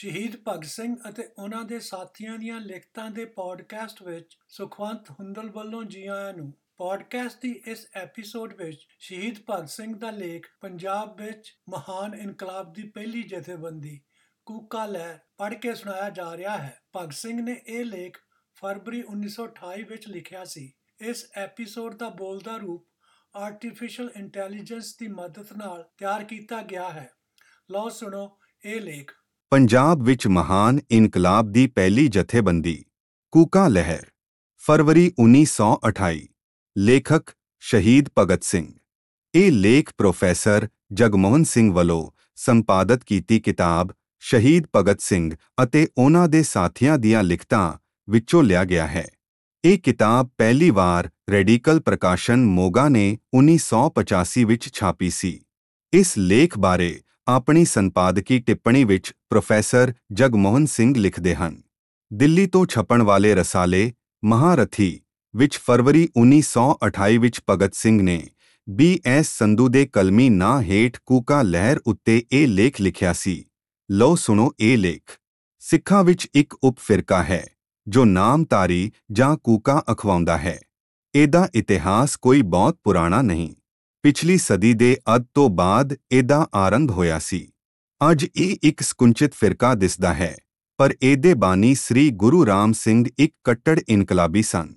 ਸ਼ਹੀਦ ਭਗਤ ਸਿੰਘ ਅਤੇ ਉਹਨਾਂ ਦੇ ਸਾਥੀਆਂ ਦੀਆਂ ਲਿਖਤਾਂ ਦੇ ਪੋਡਕਾਸਟ ਵਿੱਚ ਸੁਖਵੰਤ ਹੁੰਦਲ ਵੱਲੋਂ ਜੀ ਆਇਆਂ ਨੂੰ ਪੋਡਕਾਸਟ ਦੀ ਇਸ ਐਪੀਸੋਡ ਵਿੱਚ ਸ਼ਹੀਦ ਭਗਤ ਸਿੰਘ ਦਾ ਲੇਖ ਪੰਜਾਬ ਵਿੱਚ ਮਹਾਨ ਇਨਕਲਾਬ ਦੀ ਪਹਿਲੀ ਜਥੇਬੰਦੀ, ਕੂਕਾ ਲਹਿਰ ਪੜ੍ਹ ਕੇ ਸੁਣਾਇਆ ਜਾ ਰਿਹਾ ਹੈ। ਭਗਤ ਸਿੰਘ ਨੇ ਇਹ ਲੇਖ ਫਰਵਰੀ 1928 ਵਿੱਚ ਲਿਖਿਆ ਸੀ। ਇਸ ਐਪੀਸੋਡ ਦਾ ਬੋਲਦਾ ਰੂਪ ਆਰਟੀਫੀਸ਼ੀਅਲ ਇੰਟੈਲੀਜੈਂਸ ਦੀ ਮਦਦ ਨਾਲ ਤਿਆਰ ਕੀਤਾ ਗਿਆ ਹੈ। ਲਓ ਸੁਣੋ ਇਹ ਲੇਖ। ਪੰਜਾਬ ਵਿੱਚ ਮਹਾਨ ਇਨਕਲਾਬ ਦੀ ਪਹਿਲੀ ਜਥੇਬੰਦੀ, ਕੂਕਾ ਲਹਿਰ, ਫਰਵਰੀ 1928 ਲੇਖਕ ਸ਼ਹੀਦ ਭਗਤ ਸਿੰਘ। ਇਹ ਲੇਖ ਪ੍ਰੋਫੈਸਰ ਜਗਮੋਹਨ ਸਿੰਘ ਵੱਲੋਂ ਸੰਪਾਦਿਤ ਕੀਤੀ ਕਿਤਾਬ ਸ਼ਹੀਦ ਭਗਤ ਸਿੰਘ ਅਤੇ ਉਹਨਾਂ ਦੇ ਸਾਥੀਆਂ ਦੀਆਂ ਲਿਖਤਾਂ ਵਿੱਚੋਂ ਲਿਆ ਗਿਆ ਹੈ। ਇਹ ਕਿਤਾਬ ਪਹਿਲੀ ਵਾਰ ਰੈਡੀਕਲ ਪ੍ਰਕਾਸ਼ਨ ਮੋਗਾ ਨੇ 1985 ਵਿੱਚ ਛਾਪੀ ਸੀ। ਇਸ ਲੇਖ ਬਾਰੇ ਆਪਣੀ ਸੰਪਾਦਕੀ ਟਿੱਪਣੀ ਵਿੱਚ ਪ੍ਰੋਫੈਸਰ ਜਗਮੋਹਨ ਸਿੰਘ ਲਿਖਦੇ ਹਨ। ਦਿੱਲੀ ਤੋਂ ਛਪਣ ਵਾਲੇ ਰਸਾਲੇ ਮਹਾਰਥੀ ਵਿੱਚ ਫਰਵਰੀ 1928 ਵਿੱਚ ਭਗਤ ਸਿੰਘ ਨੇ ਬੀ ਐਸ ਸੰਧੂ ਦੇ ਕਲਮੀ ਨਾਂ ਹੇਠ ਕੂਕਾ ਲਹਿਰ ਉੱਤੇ ਇਹ ਲੇਖ ਲਿਖਿਆ ਸੀ। ਲਓ ਸੁਣੋ ਇਹ ਲੇਖ। ਸਿੱਖਾਂ ਵਿੱਚ ਇੱਕ ਉਪ ਫਿਰਕਾ ਹੈ, ਜੋ ਨਾਮਤਾਰੀ ਜਾਂ ਕੂਕਾ ਅਖਵਾਉਂਦਾ ਹੈ। ਇਹਦਾ ਇਤਿਹਾਸ ਕੋਈ ਬਹੁਤ ਪੁਰਾਣਾ ਨਹੀਂ। ਪਿਛਲੀ ਸਦੀ ਦੇ ਅੱਧ ਤੋਂ ਬਾਅਦ ਇਹਦਾ ਆਰੰਭ ਹੋਇਆ ਸੀ। ਅੱਜ ਇਹ ਇੱਕ ਸਕੁੰਚਿਤ ਫਿਰਕਾ ਦਿਸਦਾ ਹੈ, ਪਰ ਇਹਦੇ ਬਾਨੀ ਸ੍ਰੀ ਗੁਰੂ ਰਾਮ ਸਿੰਘ ਇੱਕ ਕੱਟੜ ਇਨਕਲਾਬੀ ਸਨ।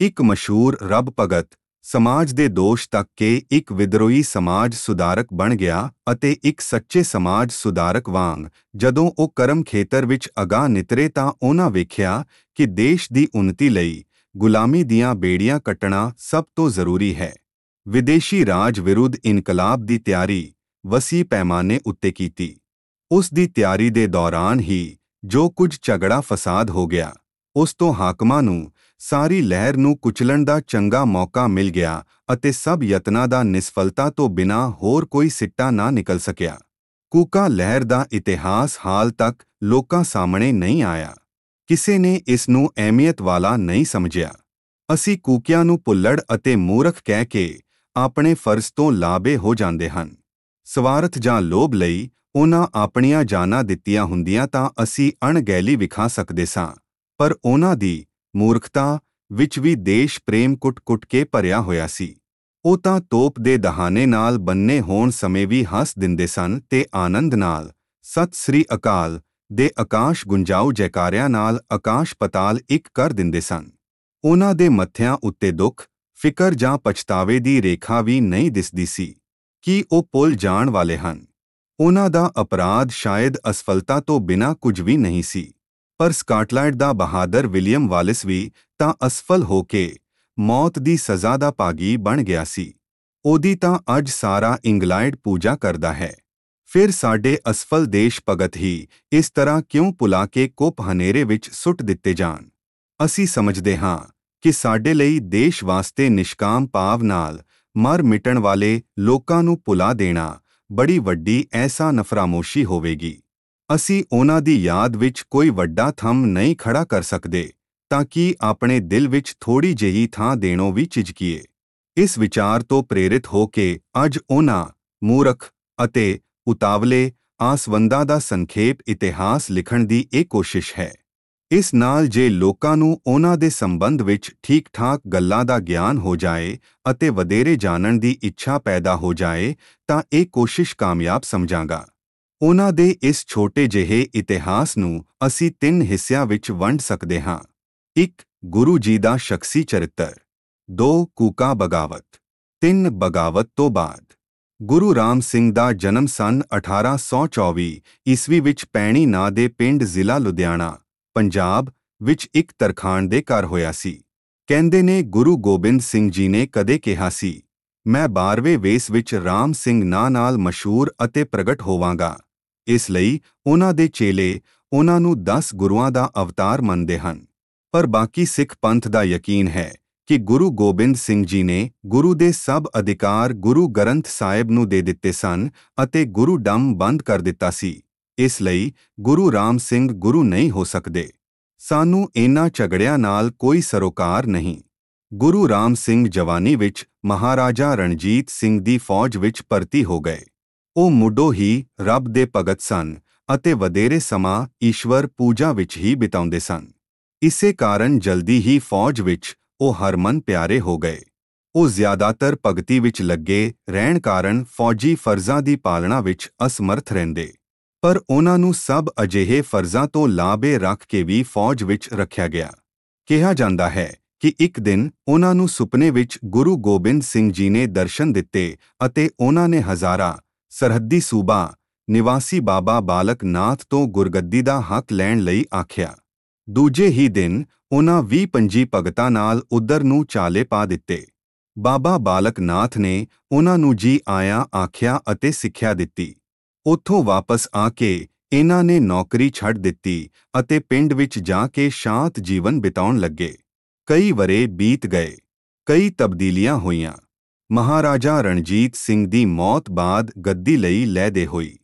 ਇੱਕ ਮਸ਼ਹੂਰ ਰੱਬ ਭਗਤ ਸਮਾਜ ਦੇ ਦੋਸ਼ ਤੱਕ ਕੇ ਇੱਕ ਵਿਦਰੋਹੀ ਸਮਾਜ ਸੁਧਾਰਕ ਬਣ ਗਿਆ ਅਤੇ ਇੱਕ ਸੱਚੇ ਸਮਾਜ ਸੁਧਾਰਕ ਵਾਂਗ ਜਦੋਂ ਉਹ ਕਰਮ ਖੇਤਰ ਵਿੱਚ ਅਗਾਹ ਨਿਤਰੇ ਤਾਂ ਉਹਨਾਂ ਵੇਖਿਆ ਕਿ ਦੇਸ਼ ਦੀ ਉન્નਤੀ ਲਈ ਗੁਲਾਮੀ ਦੀਆਂ ਬੇੜੀਆਂ ਕੱਟਣਾ ਸਭ ਤੋਂ ਜ਼ਰੂਰੀ ਹੈ। ਵਿਦੇਸ਼ੀ ਰਾਜ ਵਿਰੁੱਧ ਇਨਕਲਾਬ ਦੀ ਤਿਆਰੀ ਵਸੀ ਪੈਮਾਨੇ ਉੱਤੇ ਕੀਤੀ। ਉਸ ਦੀ ਤਿਆਰੀ ਦੇ ਦੌਰਾਨ ਹੀ ਜੋ ਕੁਝ ਝਗੜਾ ਫਸਾਦ ਹੋ ਗਿਆ, ਉਸ ਤੋਂ ਹਾਕਮਾਂ ਨੂੰ ਸਾਰੀ ਲਹਿਰ ਨੂੰ ਕੁਚਲਣ ਦਾ ਚੰਗਾ ਮੌਕਾ ਮਿਲ ਗਿਆ ਅਤੇ ਸਭ ਯਤਨਾਂ ਦਾ ਨਿਸਫਲਤਾ ਤੋਂ ਬਿਨਾ ਹੋਰ ਕੋਈ ਸਿੱਟਾ ਨਾ ਨਿਕਲ ਸਕਿਆ। ਕੂਕਾ ਲਹਿਰ ਦਾ ਇਤਿਹਾਸ ਹਾਲ ਤੱਕ ਲੋਕਾਂ ਸਾਹਮਣੇ ਨਹੀਂ ਆਇਆ। ਕਿਸੇ ਨੇ ਇਸ ਨੂੰ ਅਹਿਮੀਅਤ ਵਾਲਾ ਨਹੀਂ ਸਮਝਿਆ। ਅਸੀਂ ਕੂਕਿਆਂ ਨੂੰ ਪੁੱਲੜ ਅਤੇ ਮੂਰਖ ਕਹਿ ਕੇ ਆਪਣੇ ਫਰਜ਼ ਤੋਂ ਲਾਬੇ ਹੋ ਜਾਂਦੇ ਹਨ। ਸਵਾਰਥ ਜਾਂ ਲੋਭ ਲਈ ਉਹਨਾਂ ਆਪਣੀਆਂ ਜਾਨਾਂ ਦਿੱਤੀਆਂ ਹੁੰਦੀਆਂ ਤਾਂ ਅਸੀਂ ਅਣਗਹਿਲੀ ਵਿਖਾ ਸਕਦੇ ਸਾਂ, ਪਰ ਉਹਨਾਂ ਦੀ ਮੂਰਖਤਾ ਵਿੱਚ ਵੀ ਦੇਸ਼ ਪ੍ਰੇਮ ਕੁੱਟ-ਕੁੱਟ ਕੇ ਭਰਿਆ ਹੋਇਆ ਸੀ। ਉਹ ਤਾਂ ਤੋਪ ਦੇ ਦਹਾਨੇ ਨਾਲ ਬੰਨੇ ਹੋਣ ਸਮੇਂ ਵੀ ਹੱਸ ਦਿੰਦੇ ਸਨ ਤੇ ਆਨੰਦ ਨਾਲ ਸਤਿ ਸ੍ਰੀ ਅਕਾਲ ਦੇ ਆਕਾਸ਼ ਗੁੰਜਾਉ ਜੈਕਾਰਿਆਂ ਨਾਲ ਆਕਾਸ਼ ਪਤਾਲ ਇੱਕ ਕਰ ਦਿੰਦੇ ਸਨ। ਉਹਨਾਂ ਦੇ ਮੱਥਿਆਂ ਉੱਤੇ ਦੁੱਖ ਫਿਕਰ ਜਾਂ ਪਛਤਾਵੇ ਦੀ ਰੇਖਾ ਵੀ ਨਹੀਂ ਦਿਸਦੀ ਸੀ ਕਿ ਉਹ ਪੁੱਲ ਜਾਣ ਵਾਲੇ ਹਨ। ਉਹਨਾਂ ਦਾ ਅਪਰਾਧ ਸ਼ਾਇਦ ਅਸਫਲਤਾ ਤੋਂ ਬਿਨਾਂ ਕੁਝ ਵੀ ਨਹੀਂ ਸੀ, ਪਰ ਸਕਾਟਲੈਂਡ ਦਾ ਬਹਾਦਰ ਵਿਲੀਅਮ ਵਾਲਿਸ ਵੀ ਤਾਂ ਅਸਫਲ ਹੋ ਕੇ ਮੌਤ ਦੀ ਸਜ਼ਾ ਦਾ ਭਾਗੀ ਬਣ ਗਿਆ ਸੀ। ਉਹਦੀ ਤਾਂ ਅੱਜ ਸਾਰਾ ਇੰਗਲੈਂਡ ਪੂਜਾ ਕਰਦਾ ਹੈ। ਫਿਰ ਸਾਡੇ ਅਸਫਲ ਦੇਸ਼ ਭਗਤ ਹੀ ਇਸ ਤਰ੍ਹਾਂ ਕਿਉਂ ਪੁਲਾ ਕੇ ਕੋਪ ਹਨੇਰੇ ਵਿੱਚ ਸੁੱਟ ਦਿੱਤੇ ਜਾਣ? ਅਸੀਂ ਸਮਝਦੇ ਹਾਂ ਕਿ ਸਾਡੇ ਲਈ ਦੇਸ਼ ਵਾਸਤੇ ਨਿਸ਼ਕਾਮ ਭਾਵ ਨਾਲ ਮਰ ਮਿਟਣ ਵਾਲੇ ਲੋਕਾਂ ਨੂੰ ਪੁਲਾ ਦੇਣਾ ਬੜੀ ਵੱਡੀ ਐਸਾ ਨਫਰਾਮੋਸ਼ੀ ਹੋਵੇਗੀ। ਅਸੀਂ ਉਹਨਾਂ ਦੀ ਯਾਦ ਵਿੱਚ ਕੋਈ ਵੱਡਾ ਥੰਮ ਨਹੀਂ ਖੜਾ ਕਰ ਸਕਦੇ, ਤਾਂ ਕਿ ਆਪਣੇ ਦਿਲ ਵਿੱਚ ਥੋੜੀ ਜਿਹੀ ਥਾਂ ਦੇਣੋਂ ਵੀ ਝਿਜਕੀਏ। ਇਸ ਵਿਚਾਰ ਤੋਂ ਪ੍ਰੇਰਿਤ ਹੋ ਕੇ ਅੱਜ ਉਹਨਾਂ ਮੂਰਖ ਅਤੇ ਉਤਾਵਲੇ ਆਸਵੰਦਾਂ ਦਾ ਸੰਖੇਪ ਇਤਿਹਾਸ ਲਿਖਣ ਦੀ ਇਹ ਕੋਸ਼ਿਸ਼ ਹੈ। ਇਸ ਨਾਲ ਜੇ ਲੋਕਾਂ ਨੂੰ ਉਹਨਾਂ ਦੇ ਸੰਬੰਧ ਵਿੱਚ ਠੀਕ-ਠਾਕ ਗੱਲਾਂ ਦਾ ਗਿਆਨ ਹੋ ਜਾਏ ਅਤੇ ਵਧੇਰੇ ਜਾਣਨ ਦੀ ਇੱਛਾ ਪੈਦਾ ਹੋ ਜਾਏ, ਤਾਂ ਇਹ ਕੋਸ਼ਿਸ਼ ਕਾਮਯਾਬ ਸਮਝਾਂਗਾ ਉਹਨਾਂ ਦੇ ਇਸ ਛੋਟੇ ਜਿਹੇ ਇਤਿਹਾਸ ਨੂੰ ਅਸੀਂ ਤਿੰਨ ਹਿੱਸਿਆਂ ਵਿੱਚ ਵੰਡ ਸਕਦੇ ਹਾਂ 1. ਗੁਰੂ ਜੀ ਦਾ ਸ਼ਖਸੀ ਚਰਿੱਤਰ 2. ਕੂਕਾ ਬਗਾਵਤ 3. ਬਗਾਵਤ ਤੋਂ ਬਾਅਦ ਗੁਰੂ ਰਾਮ ਸਿੰਘ ਦਾ ਜਨਮ ਸਨ 1824 ਈਸਵੀ ਵਿੱਚ ਪੈਣੀ ਨਾਂ ਦੇ ਪਿੰਡ ਜ਼ਿਲ੍ਹਾ ਲੁਧਿਆਣਾ ਪੰਜਾਬ ਵਿੱਚ ਇੱਕ ਤਰਖਾਣ ਦੇ ਘਰ ਹੋਇਆ ਸੀ। ਕਹਿੰਦੇ ਨੇ, ਗੁਰੂ ਗੋਬਿੰਦ ਸਿੰਘ ਜੀ ਨੇ ਕਦੇ ਕਿਹਾ ਸੀ, ਮੈਂ 12ਵੇਂ ਵੇਸ ਵਿੱਚ ਰਾਮ ਸਿੰਘ ਨਾਂ ਨਾਲ ਮਸ਼ਹੂਰ ਅਤੇ ਪ੍ਰਗਟ ਹੋਵਾਂਗਾ। ਇਸ ਲਈ ਉਹਨਾਂ ਦੇ ਚੇਲੇ ਉਹਨਾਂ ਨੂੰ 10 ਗੁਰੂਆਂ ਦਾ ਅਵਤਾਰ ਮੰਨਦੇ ਹਨ। ਪਰ ਬਾਕੀ ਸਿੱਖ ਪੰਥ ਦਾ ਯਕੀਨ ਹੈ ਕਿ ਗੁਰੂ ਗੋਬਿੰਦ ਸਿੰਘ ਜੀ ਨੇ ਗੁਰੂ ਦੇ ਸਭ ਅਧਿਕਾਰ ਗੁਰੂ ਗ੍ਰੰਥ ਸਾਹਿਬ ਨੂੰ ਦੇ ਦਿੱਤੇ ਸਨ ਅਤੇ ਗੁਰੂ ਡੰਮ ਬੰਦ ਕਰ ਦਿੱਤਾ ਸੀ। ਇਸ ਲਈ ਗੁਰੂ ਰਾਮ ਸਿੰਘ ਗੁਰੂ ਨਹੀਂ ਹੋ ਸਕਦੇ। ਸਾਨੂੰ ਇਨ੍ਹਾਂ ਝਗੜਿਆਂ ਨਾਲ ਕੋਈ ਸਰੋਕਾਰ ਨਹੀਂ। ਗੁਰੂ ਰਾਮ ਸਿੰਘ ਜਵਾਨੀ ਵਿੱਚ ਮਹਾਰਾਜਾ ਰਣਜੀਤ ਸਿੰਘ ਦੀ ਫੌਜ ਵਿੱਚ ਭਰਤੀ ਹੋ ਗਏ। ਉਹ ਮੁੱਢੋਂ ਹੀ ਰੱਬ ਦੇ ਭਗਤ ਸਨ ਅਤੇ ਵਧੇਰੇ ਸਮਾਂ ਈਸ਼ਵਰ ਪੂਜਾ ਵਿੱਚ ਹੀ ਬਿਤਾਉਂਦੇ ਸਨ। ਇਸੇ ਕਾਰਨ ਜਲਦੀ ਹੀ ਫੌਜ ਵਿੱਚ ਉਹ ਹਰਮਨ ਪਿਆਰੇ ਹੋ ਗਏ। ਉਹ ਜ਼ਿਆਦਾਤਰ ਭਗਤੀ ਵਿੱਚ ਲੱਗੇ ਰਹਿਣ ਕਾਰਨ ਫੌਜੀ ਫਰਜ਼ਾਂ ਦੀ ਪਾਲਣਾ ਵਿੱਚ ਅਸਮਰਥ ਰਹਿੰਦੇ। ਪਰ ਉਹਨਾਂ ਨੂੰ ਸਭ ਅਜਿਹੇ ਫਰਜ਼ਾਂ ਤੋਂ ਲਾਭੇ ਰੱਖ ਕੇ ਵੀ ਫੌਜ ਵਿੱਚ ਰੱਖਿਆ ਗਿਆ। ਕਿਹਾ ਜਾਂਦਾ ਹੈ ਕਿ ਇੱਕ ਦਿਨ ਉਹਨਾਂ ਨੂੰ ਸੁਪਨੇ ਵਿੱਚ ਗੁਰੂ ਗੋਬਿੰਦ ਸਿੰਘ ਜੀ ਨੇ ਦਰਸ਼ਨ ਦਿੱਤੇ ਅਤੇ ਉਹਨਾਂ ਨੇ ਹਜ਼ਾਰਾਂ ਸਰਹੱਦੀ ਸੂਬਾ, ਨਿਵਾਸੀ ਬਾਬਾ ਬਾਲਕ ਨਾਥ ਤੋਂ ਗੁਰਗੱਦੀ ਦਾ ਹੱਕ ਲੈਣ ਲਈ ਆਖਿਆ। ਦੂਜੇ ਹੀ ਦਿਨ ਉਹਨਾਂ 20-25 ਭਗਤਾਂ ਨਾਲ ਉਧਰ ਨੂੰ ਚਾਲੇ ਪਾ ਦਿੱਤੇ। ਬਾਬਾ ਬਾਲਕ ਨਾਥ ਨੇ ਉਹਨਾਂ ਨੂੰ ਜੀ ਆਇਆ ਆਖਿਆ ਅਤੇ ਸਿੱਖਿਆ ਦਿੱਤੀ। ਉੱਥੋਂ ਵਾਪਸ ਆ ਕੇ ਇਹਨਾਂ ਨੇ ਨੌਕਰੀ ਛੱਡ ਦਿੱਤੀ ਅਤੇ ਪਿੰਡ ਵਿੱਚ ਜਾ ਕੇ ਸ਼ਾਂਤ ਜੀਵਨ ਬਿਤਾਉਣ ਲੱਗੇ। ਕਈ ਵਰੇ ਬੀਤ ਗਏ, ਕਈ ਤਬਦੀਲੀਆਂ ਹੋਈਆਂ। ਮਹਾਰਾਜਾ ਰਣਜੀਤ ਸਿੰਘ ਦੀ ਮੌਤ ਬਾਅਦ ਗੱਦੀ ਲਈ ਲੈਦੇ ਹੋਈ।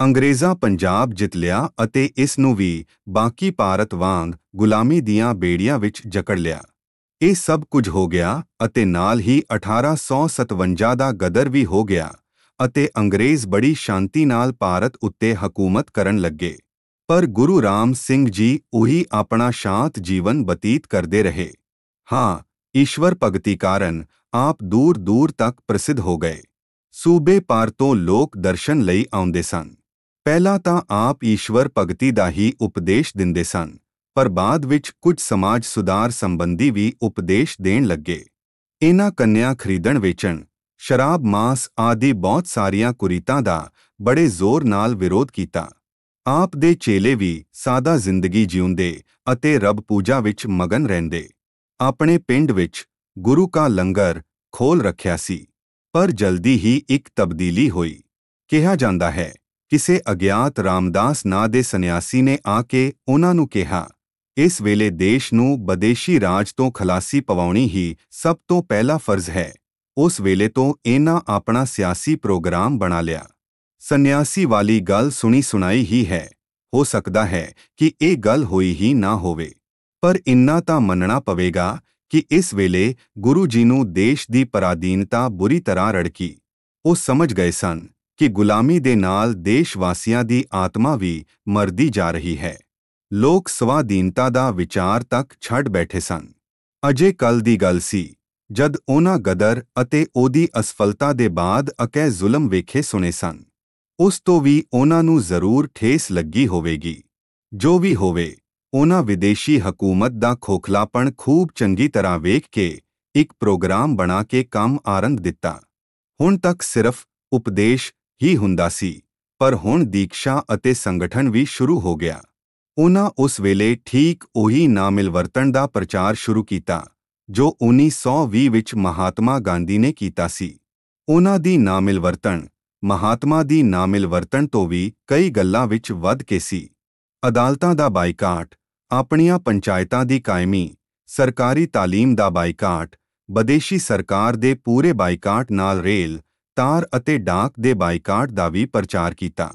ਅੰਗਰੇਜ਼ਾਂ ਪੰਜਾਬ ਜਿੱਤ ਲਿਆ ਅਤੇ ਇਸ ਨੂੰ ਵੀ ਬਾਕੀ ਭਾਰਤ ਵਾਂਗ ਗੁਲਾਮੀ ਦੀਆਂ ਬੇੜੀਆਂ ਵਿੱਚ ਜਕੜ ਲਿਆ। ਇਹ ਸਭ ਕੁਝ ਹੋ ਗਿਆ ਅਤੇ ਨਾਲ ਹੀ 1857 ਦਾ ਗਦਰ ਵੀ ਹੋ ਗਿਆ। ਅਤੇ ਅੰਗਰੇਜ਼ ਬੜੀ ਸ਼ਾਂਤੀ ਨਾਲ ਭਾਰਤ ਉੱਤੇ ਹਕੂਮਤ ਕਰਨ ਲੱਗੇ। ਪਰ ਗੁਰੂ ਰਾਮ ਸਿੰਘ ਜੀ ਉਹੀ ਆਪਣਾ ਸ਼ਾਂਤ ਜੀਵਨ ਬਤੀਤ ਕਰਦੇ ਰਹੇ। ਹਾਂ, ਈਸ਼ਵਰ ਭਗਤੀ ਕਾਰਨ ਆਪ ਦੂਰ ਦੂਰ ਤੱਕ ਪ੍ਰਸਿੱਧ ਹੋ ਗਏ। ਸੂਬੇ ਪਾਰ ਤੋਂ ਲੋਕ ਦਰਸ਼ਨ ਲਈ ਆਉਂਦੇ ਸਨ। ਪਹਿਲਾਂ ਤਾਂ ਆਪ ਈਸ਼ਵਰ ਭਗਤੀ ਦਾ ਹੀ ਉਪਦੇਸ਼ ਦਿੰਦੇ ਸਨ, ਪਰ ਬਾਅਦ ਵਿੱਚ ਕੁਝ ਸਮਾਜ ਸੁਧਾਰ ਸੰਬੰਧੀ ਵੀ ਉਪਦੇਸ਼ ਦੇਣ ਲੱਗੇ। ਇਹਨਾਂ ਕੰਨਿਆ ਖਰੀਦਣ ਵੇਚਣ ਸ਼ਰਾਬ, ਮਾਸ ਆਦਿ ਬਹੁਤ ਸਾਰੀਆਂ ਕੁਰੀਤਾਂ ਦਾ ਬੜੇ ਜ਼ੋਰ ਨਾਲ ਵਿਰੋਧ ਕੀਤਾ। ਆਪ ਦੇ ਚੇਲੇ ਵੀ ਸਾਦਾ ਜ਼ਿੰਦਗੀ ਜਿਉਂਦੇ ਅਤੇ ਰੱਬ ਪੂਜਾ ਵਿੱਚ ਮਗਨ ਰਹਿੰਦੇ। ਆਪਣੇ ਪਿੰਡ ਵਿੱਚ ਗੁਰੂ ਕਾ ਲੰਗਰ ਖੋਲ ਰੱਖਿਆ ਸੀ, ਪਰ ਜਲਦੀ ਹੀ ਇੱਕ ਤਬਦੀਲੀ ਹੋਈ। ਕਿਹਾ ਜਾਂਦਾ ਹੈ, ਕਿਸੇ ਅਗਿਆਤ ਰਾਮਦਾਸ ਨਾਂ ਦੇ ਸੰਨਿਆਸੀ ਨੇ ਆ ਕੇ ਉਹਨਾਂ ਨੂੰ ਕਿਹਾ, ਇਸ ਵੇਲੇ ਦੇਸ਼ ਨੂੰ ਬਦੇਸ਼ੀ ਰਾਜ ਤੋਂ ਖਲਾਸੀ ਪਵਾਉਣੀ ਹੀ ਸਭ ਤੋਂ ਪਹਿਲਾ ਫਰਜ਼ ਹੈ। ਉਸ ਵੇਲੇ ਤੋਂ ਇਹਨਾਂ ਆਪਣਾ ਸਿਆਸੀ ਪ੍ਰੋਗਰਾਮ ਬਣਾ ਲਿਆ। ਸੰਨਿਆਸੀ ਵਾਲੀ ਗੱਲ ਸੁਣੀ ਸੁਣਾਈ ਹੀ ਹੈ। ਹੋ ਸਕਦਾ ਹੈ ਕਿ ਇਹ ਗੱਲ ਹੋਈ ਹੀ ਨਾ ਹੋਵੇ। ਪਰ ਇੰਨਾ ਤਾਂ ਮੰਨਣਾ ਪਵੇਗਾ ਕਿ ਇਸ ਵੇਲੇ ਗੁਰੂ ਜੀ ਨੂੰ ਦੇਸ਼ ਦੀ ਪਰਾਧੀਨਤਾ ਬੁਰੀ ਤਰ੍ਹਾਂ ਰੜਕੀ। ਉਹ ਸਮਝ ਗਏ ਸਨ ਕਿ ਗੁਲਾਮੀ ਦੇ ਨਾਲ ਦੇਸ਼ ਵਾਸੀਆਂ ਦੀ ਆਤਮਾ ਵੀ ਮਰਦੀ ਜਾ ਰਹੀ ਹੈ। ਲੋਕ ਸਵਾਧੀਨਤਾ ਦਾ ਵਿਚਾਰ ਤੱਕ ਛੱਡ ਬੈਠੇ ਸਨ। ਅਜੇ ਕੱਲ ਦੀ ਗੱਲ ਸੀ ਜਦ ਉਹਨਾਂ ਗਦਰ ਅਤੇ ਉਹਦੀ ਅਸਫਲਤਾ ਦੇ ਬਾਅਦ ਅਕੈ ਜ਼ੁਲਮ ਵੇਖੇ ਸੁਣੇ ਸਨ, ਉਸ ਤੋਂ ਵੀ ਉਹਨਾਂ ਨੂੰ ਜ਼ਰੂਰ ਠੇਸ ਲੱਗੀ ਹੋਵੇਗੀ। ਜੋ ਵੀ ਹੋਵੇ, ਉਹਨਾਂ ਵਿਦੇਸ਼ੀ ਹਕੂਮਤ ਦਾ ਖੋਖਲਾਪਣ ਖੂਬ ਚੰਗੀ ਤਰ੍ਹਾਂ ਵੇਖ ਕੇ ਇੱਕ ਪ੍ਰੋਗਰਾਮ ਬਣਾ ਕੇ ਕੰਮ ਆਰੰਭ ਦਿੱਤਾ। ਹੁਣ ਤੱਕ ਸਿਰਫ ਉਪਦੇਸ਼ ਹੀ ਹੁੰਦਾ ਸੀ, ਪਰ ਹੁਣ ਦੀਕਸ਼ਾ ਅਤੇ ਸੰਗਠਨ ਵੀ ਸ਼ੁਰੂ ਹੋ ਗਿਆ। ਉਹਨਾਂ ਉਸ ਵੇਲੇ ਠੀਕ ਉਹੀ ਨਾਮਿਲ ਵਰਤਣ ਦਾ ਪ੍ਰਚਾਰ ਸ਼ੁਰੂ ਕੀਤਾ। ਜੋ 1920 ਵਿੱਚ ਮਹਾਤਮਾ ਗਾਂਧੀ ਨੇ ਕੀਤਾ ਸੀ। ਉਹਨਾਂ ਦੀ ਨਾਮਿਲ ਵਰਤਣ ਮਹਾਤਮਾ ਦੀ ਨਾਮਿਲ ਵਰਤਣ ਤੋਂ ਵੀ ਕਈ ਗੱਲਾਂ ਵਿੱਚ ਵੱਧ ਕੇ ਸੀ। ਅਦਾਲਤਾਂ ਦਾ ਬਾਈਕਾਟ, ਆਪਣੀਆਂ ਪੰਚਾਇਤਾਂ ਦੀ ਕਾਇਮੀ, ਸਰਕਾਰੀ ਤਾਲੀਮ ਦਾ ਬਾਈਕਾਟ ਬਦੇਸ਼ੀ ਸਰਕਾਰ ਦੇ ਪੂਰੇ ਬਾਈਕਾਟ ਨਾਲ ਰੇਲ, ਤਾਰ ਅਤੇ ਡਾਕ ਦੇ ਬਾਈਕਾਟ ਦਾ ਵੀ ਪ੍ਰਚਾਰ ਕੀਤਾ।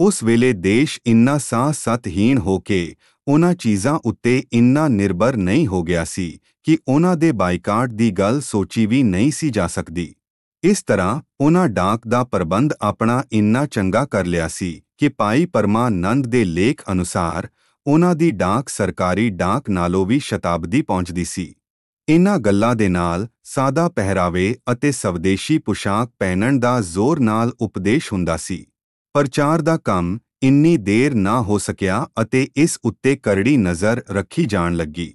ਉਸ ਵੇਲੇ ਦੇਸ਼ ਇੰਨਾ ਸਾਹ ਸਤਹੀਣ ਹੋ ਕੇ, ਉਹਨਾਂ ਚੀਜ਼ਾਂ ਉੱਤੇ ਇੰਨਾ ਨਿਰਭਰ ਨਹੀਂ ਹੋ ਗਿਆ ਸੀ ਕਿ ਉਹਨਾਂ ਦੇ ਬਾਈਕਾਟ ਦੀ ਗੱਲ ਸੋਚੀ ਵੀ ਨਹੀਂ ਸੀ ਜਾ ਸਕਦੀ। ਇਸ ਤਰ੍ਹਾਂ ਉਹਨਾਂ ਡਾਕ ਦਾ ਪ੍ਰਬੰਧ ਆਪਣਾ ਇੰਨਾ ਚੰਗਾ ਕਰ ਲਿਆ ਸੀ ਕਿ ਭਾਈ ਪਰਮਾਨੰਦ ਦੇ ਲੇਖ ਅਨੁਸਾਰ ਉਹਨਾਂ ਦੀ ਡਾਕ ਸਰਕਾਰੀ ਡਾਕ ਨਾਲੋਂ ਵੀ ਸ਼ਤਾਬਦੀ ਪਹੁੰਚਦੀ ਸੀ। ਇਨ੍ਹਾਂ ਗੱਲਾਂ ਦੇ ਨਾਲ ਸਾਦਾ ਪਹਿਰਾਵੇ ਅਤੇ ਸਵਦੇਸ਼ੀ ਪੁਸ਼ਾਕ ਪਹਿਨਣ ਦਾ ਜ਼ੋਰ ਨਾਲ ਉਪਦੇਸ਼ ਹੁੰਦਾ ਸੀ। ਪ੍ਰਚਾਰ ਦਾ ਕੰਮ ਇੰਨੀ ਦੇਰ ਨਾ ਹੋ ਸਕਿਆ ਅਤੇ ਇਸ ਉੱਤੇ ਕਰੜੀ ਨਜ਼ਰ ਰੱਖੀ ਜਾਣ ਲੱਗੀ।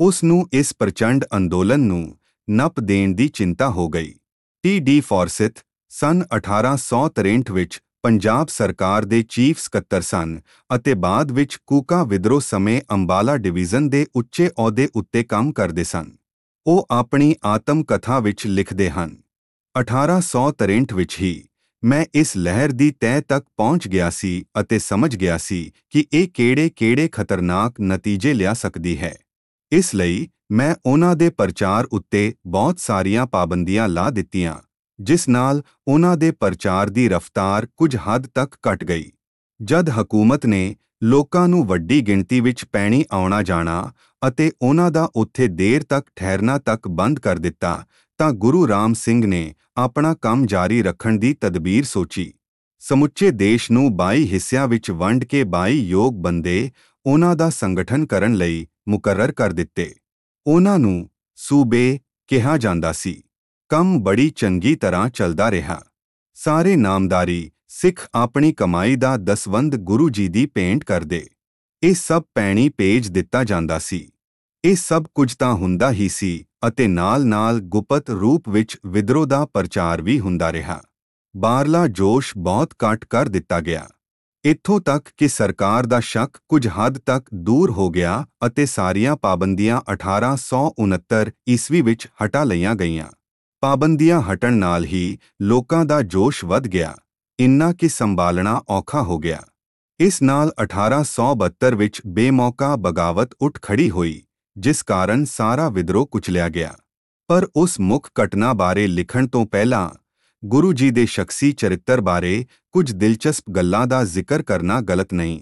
ਉਸ ਨੂੰ ਇਸ ਪ੍ਰਚੰਡ ਅੰਦੋਲਨ ਨੂੰ ਨਪ ਦੇਣ ਦੀ ਚਿੰਤਾ ਹੋ ਗਈ। ਟੀ ਡੀ ਫੋਰਸਿਥ ਸਨ 1863 ਵਿੱਚ ਪੰਜਾਬ ਸਰਕਾਰ ਦੇ ਚੀਫ ਸਕੱਤਰ ਸਨ ਅਤੇ ਬਾਅਦ ਵਿੱਚ ਕੂਕਾ ਵਿਦਰੋਹ ਸਮੇਂ ਅੰਬਾਲਾ ਡਿਵੀਜ਼ਨ ਦੇ ਉੱਚੇ ਅਹੁਦੇ ਉੱਤੇ ਕੰਮ ਕਰਦੇ ਸਨ। ਉਹ ਆਪਣੀ ਆਤਮ ਕਥਾ ਵਿੱਚ ਲਿਖਦੇ ਹਨ 1863 ਵਿੱਚ ਹੀ ਮੈਂ ਇਸ ਲਹਿਰ ਦੀ ਤਹਿ ਤੱਕ ਪਹੁੰਚ ਗਿਆ ਸੀ ਅਤੇ ਸਮਝ ਗਿਆ ਸੀ ਕਿ ਇਹ ਕਿਹੜੇ-ਕਿਹੜੇ ਖਤਰਨਾਕ ਨਤੀਜੇ ਲਿਆ ਸਕਦੀ ਹੈ। ਇਸ ਲਈ ਮੈਂ ਉਹਨਾਂ ਦੇ ਪ੍ਰਚਾਰ ਉੱਤੇ ਬਹੁਤ ਸਾਰੀਆਂ ਪਾਬੰਦੀਆਂ ਲਾ ਦਿੱਤੀਆਂ, ਜਿਸ ਨਾਲ ਉਹਨਾਂ ਦੇ ਪ੍ਰਚਾਰ ਦੀ ਰਫ਼ਤਾਰ ਕੁਝ ਹੱਦ ਤੱਕ ਘਟ ਗਈ। ਜਦ ਹਕੂਮਤ ਨੇ ਲੋਕਾਂ ਨੂੰ ਵੱਡੀ ਗਿਣਤੀ ਵਿੱਚ ਪੈਣੀ ਆਉਣਾ ਜਾਣਾ ਅਤੇ ਉਹਨਾਂ ਦਾ ਉੱਥੇ ਦੇਰ ਤੱਕ ਠਹਿਰਨਾ ਤੱਕ ਬੰਦ ਕਰ ਦਿੱਤਾ, ਤਾਂ ਗੁਰੂ ਰਾਮ ਸਿੰਘ ਨੇ ਆਪਣਾ ਕੰਮ ਜਾਰੀ ਰੱਖਣ ਦੀ ਤਦਬੀਰ ਸੋਚੀ। ਸਮੁੱਚੇ ਦੇਸ਼ ਨੂੰ 22 ਹਿੱਸਿਆਂ ਵਿੱਚ ਵੰਡ ਕੇ 22 ਯੋਗ ਬੰਦੇ ਉਹਨਾਂ ਦਾ ਸੰਗਠਨ ਕਰਨ ਲਈ ਮੁਕਰਰ ਕਰ ਦਿੱਤੇ। ਉਹਨਾਂ ਨੂੰ ਸੂਬੇ ਕਿਹਾ ਜਾਂਦਾ ਸੀ। ਕੰਮ ਬੜੀ ਚੰਗੀ ਤਰ੍ਹਾਂ ਚੱਲਦਾ ਰਿਹਾ। ਸਾਰੇ ਨਾਮਦਾਰੀ ਸਿੱਖ ਆਪਣੀ ਕਮਾਈ ਦਾ ਦਸਵੰਦ ਗੁਰੂ ਜੀ ਦੀ ਪੇਂਟ ਕਰਦੇ। ਇਹ ਸਭ ਪੈਣੀ ਪੇਜ ਦਿੱਤਾ ਜਾਂਦਾ ਸੀ। ਇਹ ਸਭ ਕੁਝ ਤਾਂ ਹੁੰਦਾ ਹੀ ਸੀ ਅਤੇ ਨਾਲ-ਨਾਲ ਗੁਪਤ ਰੂਪ ਵਿੱਚ ਵਿਦਰੋਹ ਦਾ ਪ੍ਰਚਾਰ ਵੀ ਹੁੰਦਾ ਰਿਹਾ। ਬਾਹਰਲਾ ਜੋਸ਼ ਬਹੁਤ ਘੱਟ ਕਰ ਦਿੱਤਾ ਗਿਆ। ਇੱਥੋਂ ਤੱਕ ਕਿ ਸਰਕਾਰ ਦਾ ਸ਼ੱਕ ਕੁਝ ਹੱਦ ਤੱਕ ਦੂਰ ਹੋ ਗਿਆ ਅਤੇ ਸਾਰੀਆਂ ਪਾਬੰਦੀਆਂ 1869 ਈਸਵੀ ਵਿੱਚ ਹਟਾ ਲਈਆਂ ਗਈਆਂ। ਪਾਬੰਦੀਆਂ ਹਟਣ ਨਾਲ ਹੀ ਲੋਕਾਂ ਦਾ ਜੋਸ਼ ਵੱਧ ਗਿਆ। ਇੰਨਾ ਕਿ ਸੰਭਾਲਣਾ ਔਖਾ ਹੋ ਗਿਆ। ਇਸ ਨਾਲ 1872 ਵਿੱਚ ਬੇਮੌਕਾ ਬਗਾਵਤ ਉੱਠ ਖੜੀ ਹੋਈ, ਜਿਸ ਕਾਰਨ ਸਾਰਾ ਵਿਦਰੋਹ ਕੁਚਲਿਆ ਗਿਆ। ਪਰ ਉਸ ਮੁੱਖ ਘਟਨਾ ਬਾਰੇ ਲਿਖਣ ਤੋਂ ਪਹਿਲਾਂ ਗੁਰੂ ਜੀ ਦੇ ਸ਼ਖਸੀ ਚਰਿੱਤਰ ਬਾਰੇ ਕੁਝ ਦਿਲਚਸਪ ਗੱਲਾਂ ਦਾ ਜ਼ਿਕਰ ਕਰਨਾ ਗਲਤ ਨਹੀਂ।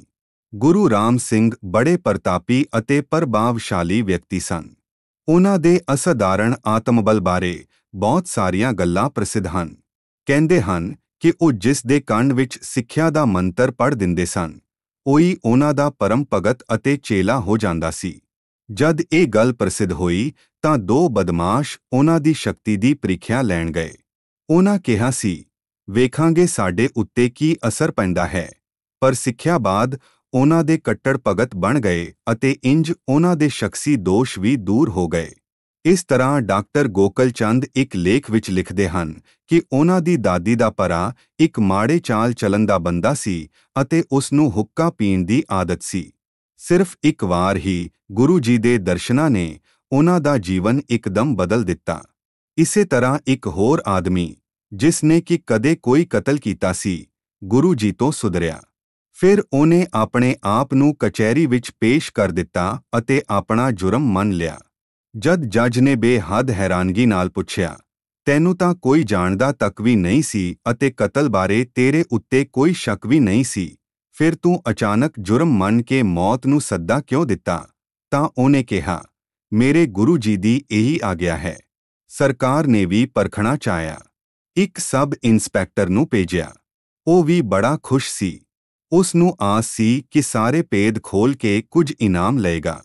ਗੁਰੂ ਰਾਮ ਸਿੰਘ ਬੜੇ ਪ੍ਰਤਾਪੀ ਅਤੇ ਪ੍ਰਭਾਵਸ਼ਾਲੀ ਵਿਅਕਤੀ ਸਨ। ਉਹਨਾਂ ਦੇ ਅਸਧਾਰਣ ਆਤਮਬਲ ਬਾਰੇ ਬਹੁਤ ਸਾਰੀਆਂ ਗੱਲਾਂ ਪ੍ਰਸਿੱਧ ਹਨ। ਕਹਿੰਦੇ ਹਨ ਕਿ ਉਹ ਜਿਸ ਦੇ ਕੰਨ ਵਿੱਚ ਸਿੱਖਿਆ ਦਾ ਮੰਤਰ ਪੜ੍ਹ ਦਿੰਦੇ ਸਨ, ਉਹੀ ਉਹਨਾਂ ਦਾ ਪਰਮ ਭਗਤ ਅਤੇ ਚੇਲਾ ਹੋ ਜਾਂਦਾ ਸੀ। ਜਦ ਇਹ ਗੱਲ ਪ੍ਰਸਿੱਧ ਹੋਈ ਤਾਂ ਦੋ ਬਦਮਾਸ਼ ਉਹਨਾਂ ਦੀ ਸ਼ਕਤੀ ਦੀ ਪ੍ਰੀਖਿਆ ਲੈਣ ਗਏ। ਉਹਨਾਂ ਕਿਹਾ ਸੀ, ਵੇਖਾਂਗੇ ਸਾਡੇ ਉੱਤੇ ਕੀ ਅਸਰ ਪੈਂਦਾ ਹੈ। ਪਰ ਸਿੱਖਿਆ ਬਾਅਦ ਉਹਨਾਂ ਦੇ ਕੱਟੜ ਭਗਤ ਬਣ ਗਏ ਅਤੇ ਇੰਜ ਉਹਨਾਂ ਦੇ ਸ਼ਖਸੀ ਦੋਸ਼ ਵੀ ਦੂਰ ਹੋ ਗਏ। ਇਸ ਤਰ੍ਹਾਂ ਡਾਕਟਰ ਗੋਕਲ ਚੰਦ ਇੱਕ ਲੇਖ ਵਿੱਚ ਲਿਖਦੇ ਹਨ ਕਿ ਉਹਨਾਂ ਦੀ ਦਾਦੀ ਦਾ ਪਰਾ ਇੱਕ ਮਾੜੇ ਚਾਲ ਚੱਲਣ ਦਾ ਬੰਦਾ ਸੀ ਅਤੇ ਉਸ ਨੂੰ ਹੁੱਕਾ ਪੀਣ ਦੀ ਆਦਤ ਸੀ। ਸਿਰਫ ਇੱਕ ਵਾਰ ਹੀ ਗੁਰੂ ਜੀ ਦੇ ਦਰਸ਼ਨਾਂ ਨੇ ਉਹਨਾਂ ਦਾ ਜੀਵਨ ਇੱਕਦਮ ਬਦਲ ਦਿੱਤਾ। ਇਸੇ ਤਰ੍ਹਾਂ ਇੱਕ ਹੋਰ ਆਦਮੀ, ਜਿਸ ਨੇ ਕਿ ਕਦੇ ਕੋਈ ਕਤਲ ਕੀਤਾ ਸੀ, ਗੁਰੂ ਜੀ ਤੋਂ ਸੁਧਰਿਆ। ਫਿਰ ਉਹਨੇ ਆਪਣੇ ਆਪ ਨੂੰ ਕਚਹਿਰੀ ਵਿੱਚ ਪੇਸ਼ ਕਰ ਦਿੱਤਾ ਅਤੇ ਆਪਣਾ ਜੁਰਮ ਮੰਨ ਲਿਆ। ਜਦ ਜੱਜ ਨੇ ਬੇਹੱਦ ਹੈਰਾਨਗੀ ਨਾਲ ਪੁੱਛਿਆ, ਤੈਨੂੰ ਤਾਂ ਕੋਈ ਜਾਣਦਾ ਤੱਕ ਵੀ ਨਹੀਂ ਸੀ ਅਤੇ ਕਤਲ ਬਾਰੇ ਤੇਰੇ ਉੱਤੇ ਕੋਈ ਸ਼ੱਕ ਵੀ ਨਹੀਂ ਸੀ। ਫਿਰ ਤੂੰ ਅਚਾਨਕ ਜੁਰਮ ਮੰਨ ਕੇ ਮੌਤ ਨੂੰ ਸੱਦਾ ਕਿਉਂ ਦਿੱਤਾ? ਤਾਂ ਉਹਨੇ ਕਿਹਾ, ਮੇਰੇ ਗੁਰੂ ਜੀ ਦੀ ਇਹੀ ਆਗਿਆ ਹੈ। ਸਰਕਾਰ ਨੇ ਵੀ ਪਰਖਣਾ ਚਾਹਿਆ। ਇੱਕ ਸਬ ਇੰਸਪੈਕਟਰ ਨੂੰ ਭੇਜਿਆ। ਉਹ ਵੀ ਬੜਾ ਖੁਸ਼ ਸੀ। ਉਸ ਨੂੰ ਆਸ ਸੀ ਕਿ ਸਾਰੇ ਪੇਦ ਖੋਲ ਕੇ ਕੁਝ ਇਨਾਮ ਲਏਗਾ।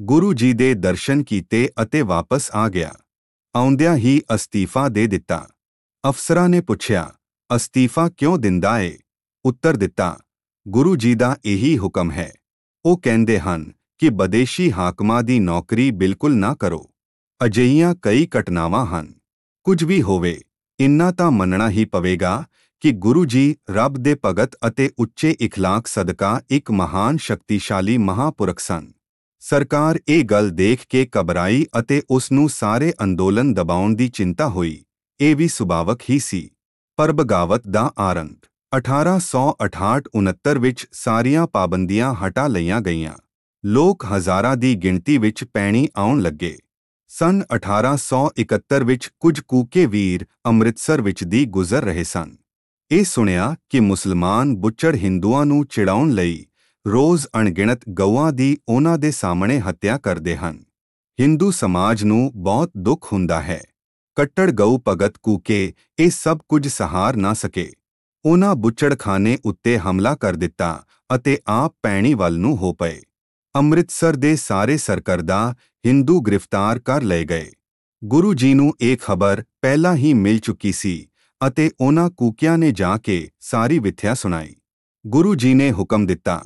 ਗੁਰੂ ਜੀ ਦੇ ਦਰਸ਼ਨ ਕੀਤੇ ਅਤੇ ਵਾਪਸ ਆ ਗਿਆ। ਆਉਂਦਿਆਂ ਹੀ ਅਸਤੀਫਾ ਦੇ ਦਿੱਤਾ। ਅਫਸਰਾਂ ਨੇ ਪੁੱਛਿਆ, ਅਸਤੀਫਾ ਕਿਉਂ ਦਿੰਦਾ ਏ? ਉੱਤਰ ਦਿੱਤਾ, ਗੁਰੂ ਜੀ ਦਾ ਇਹੀ ਹੁਕਮ ਹੈ। ਉਹ ਕਹਿੰਦੇ ਹਨ ਕਿ ਬਦੇਸ਼ੀ ਹਾਕਮਾਂ ਦੀ ਨੌਕਰੀ ਬਿਲਕੁਲ ਨਾ ਕਰੋ। ਅਜਿਹੀਆਂ ਕਈ ਘਟਨਾਵਾਂ ਹਨ। ਕੁਝ ਵੀ ਹੋਵੇ, ਇੰਨਾ ਤਾਂ ਮੰਨਣਾ ਹੀ ਪਵੇਗਾ ਕਿ ਗੁਰੂ ਜੀ ਰੱਬ ਦੇ ਭਗਤ ਅਤੇ ਉੱਚੇ ਇਖਲਾਕ ਸਦਕਾ ਇੱਕ ਮਹਾਨ ਸ਼ਕਤੀਸ਼ਾਲੀ ਮਹਾਪੁਰਖ ਸਨ। ਸਰਕਾਰ ਇਹ ਗੱਲ ਦੇਖ ਕੇ ਘਬਰਾਈ ਅਤੇ ਉਸ ਨੂੰ ਸਾਰੇ ਅੰਦੋਲਨ ਦਬਾਉਣ ਦੀ ਚਿੰਤਾ ਹੋਈ। ਇਹ ਵੀ ਸੁਭਾਵਕ ਹੀ ਸੀ। ਪਰ ਬਗਾਵਤ ਦਾ ਆਰੰਭ 1868-69 ਵਿੱਚ ਸਾਰੀਆਂ ਪਾਬੰਦੀਆਂ ਹਟਾ ਲਈਆਂ ਗਈਆਂ। ਲੋਕ ਹਜ਼ਾਰਾਂ ਦੀ ਗਿਣਤੀ ਵਿੱਚ ਪੈਣੀ ਆਉਣ ਲੱਗੇ। ਸਨ 1871 ਵਿੱਚ ਕੁਝ ਕੂਕੇ ਵੀਰ ਅੰਮ੍ਰਿਤਸਰ ਵਿੱਚ ਦੀ ਗੁਜ਼ਰ ਰਹੇ ਸਨ। ਇਹ ਸੁਣਿਆ ਕਿ ਮੁਸਲਮਾਨ ਬੁੱਚੜ ਹਿੰਦੂਆਂ ਨੂੰ ਚਿੜਾਉਣ ਲਈ ਰੋਜ਼ ਅਣਗਿਣਤ ਗਊਆਂ ਦੀ ਉਹਨਾਂ ਦੇ ਸਾਹਮਣੇ ਹੱਤਿਆ ਕਰਦੇ ਹਨ। ਹਿੰਦੂ ਸਮਾਜ ਨੂੰ ਬਹੁਤ ਦੁੱਖ ਹੁੰਦਾ ਹੈ। ਕੱਟੜ ਗਊ ਭਗਤ ਕੂਕੇ ਇਹ ਸਭ ਕੁਝ ਸਹਾਰ ਨਾ ਸਕੇ। ਉਹਨਾਂ ਬੁੱਚੜਖਾਨੇ ਉੱਤੇ ਹਮਲਾ ਕਰ ਦਿੱਤਾ ਅਤੇ ਆਪ ਪੈਣੀ ਵੱਲ ਨੂੰ ਹੋ ਪਏ। ਅੰਮ੍ਰਿਤਸਰ ਦੇ ਸਾਰੇ ਸਰਕਰਦਾ ਹਿੰਦੂ ਗ੍ਰਿਫਤਾਰ ਕਰ ਲਏ ਗਏ। ਗੁਰੂ ਜੀ ਨੂੰ ਇਹ ਖਬਰ ਪਹਿਲਾਂ ਹੀ ਮਿਲ ਚੁੱਕੀ ਸੀ ਅਤੇ ਉਹਨਾਂ ਕੂਕਿਆਂ ਨੇ ਜਾ ਕੇ ਸਾਰੀ ਵਿਥਿਆ ਸੁਣਾਈ। ਗੁਰੂ ਜੀ ਨੇ ਹੁਕਮ ਦਿੱਤਾ,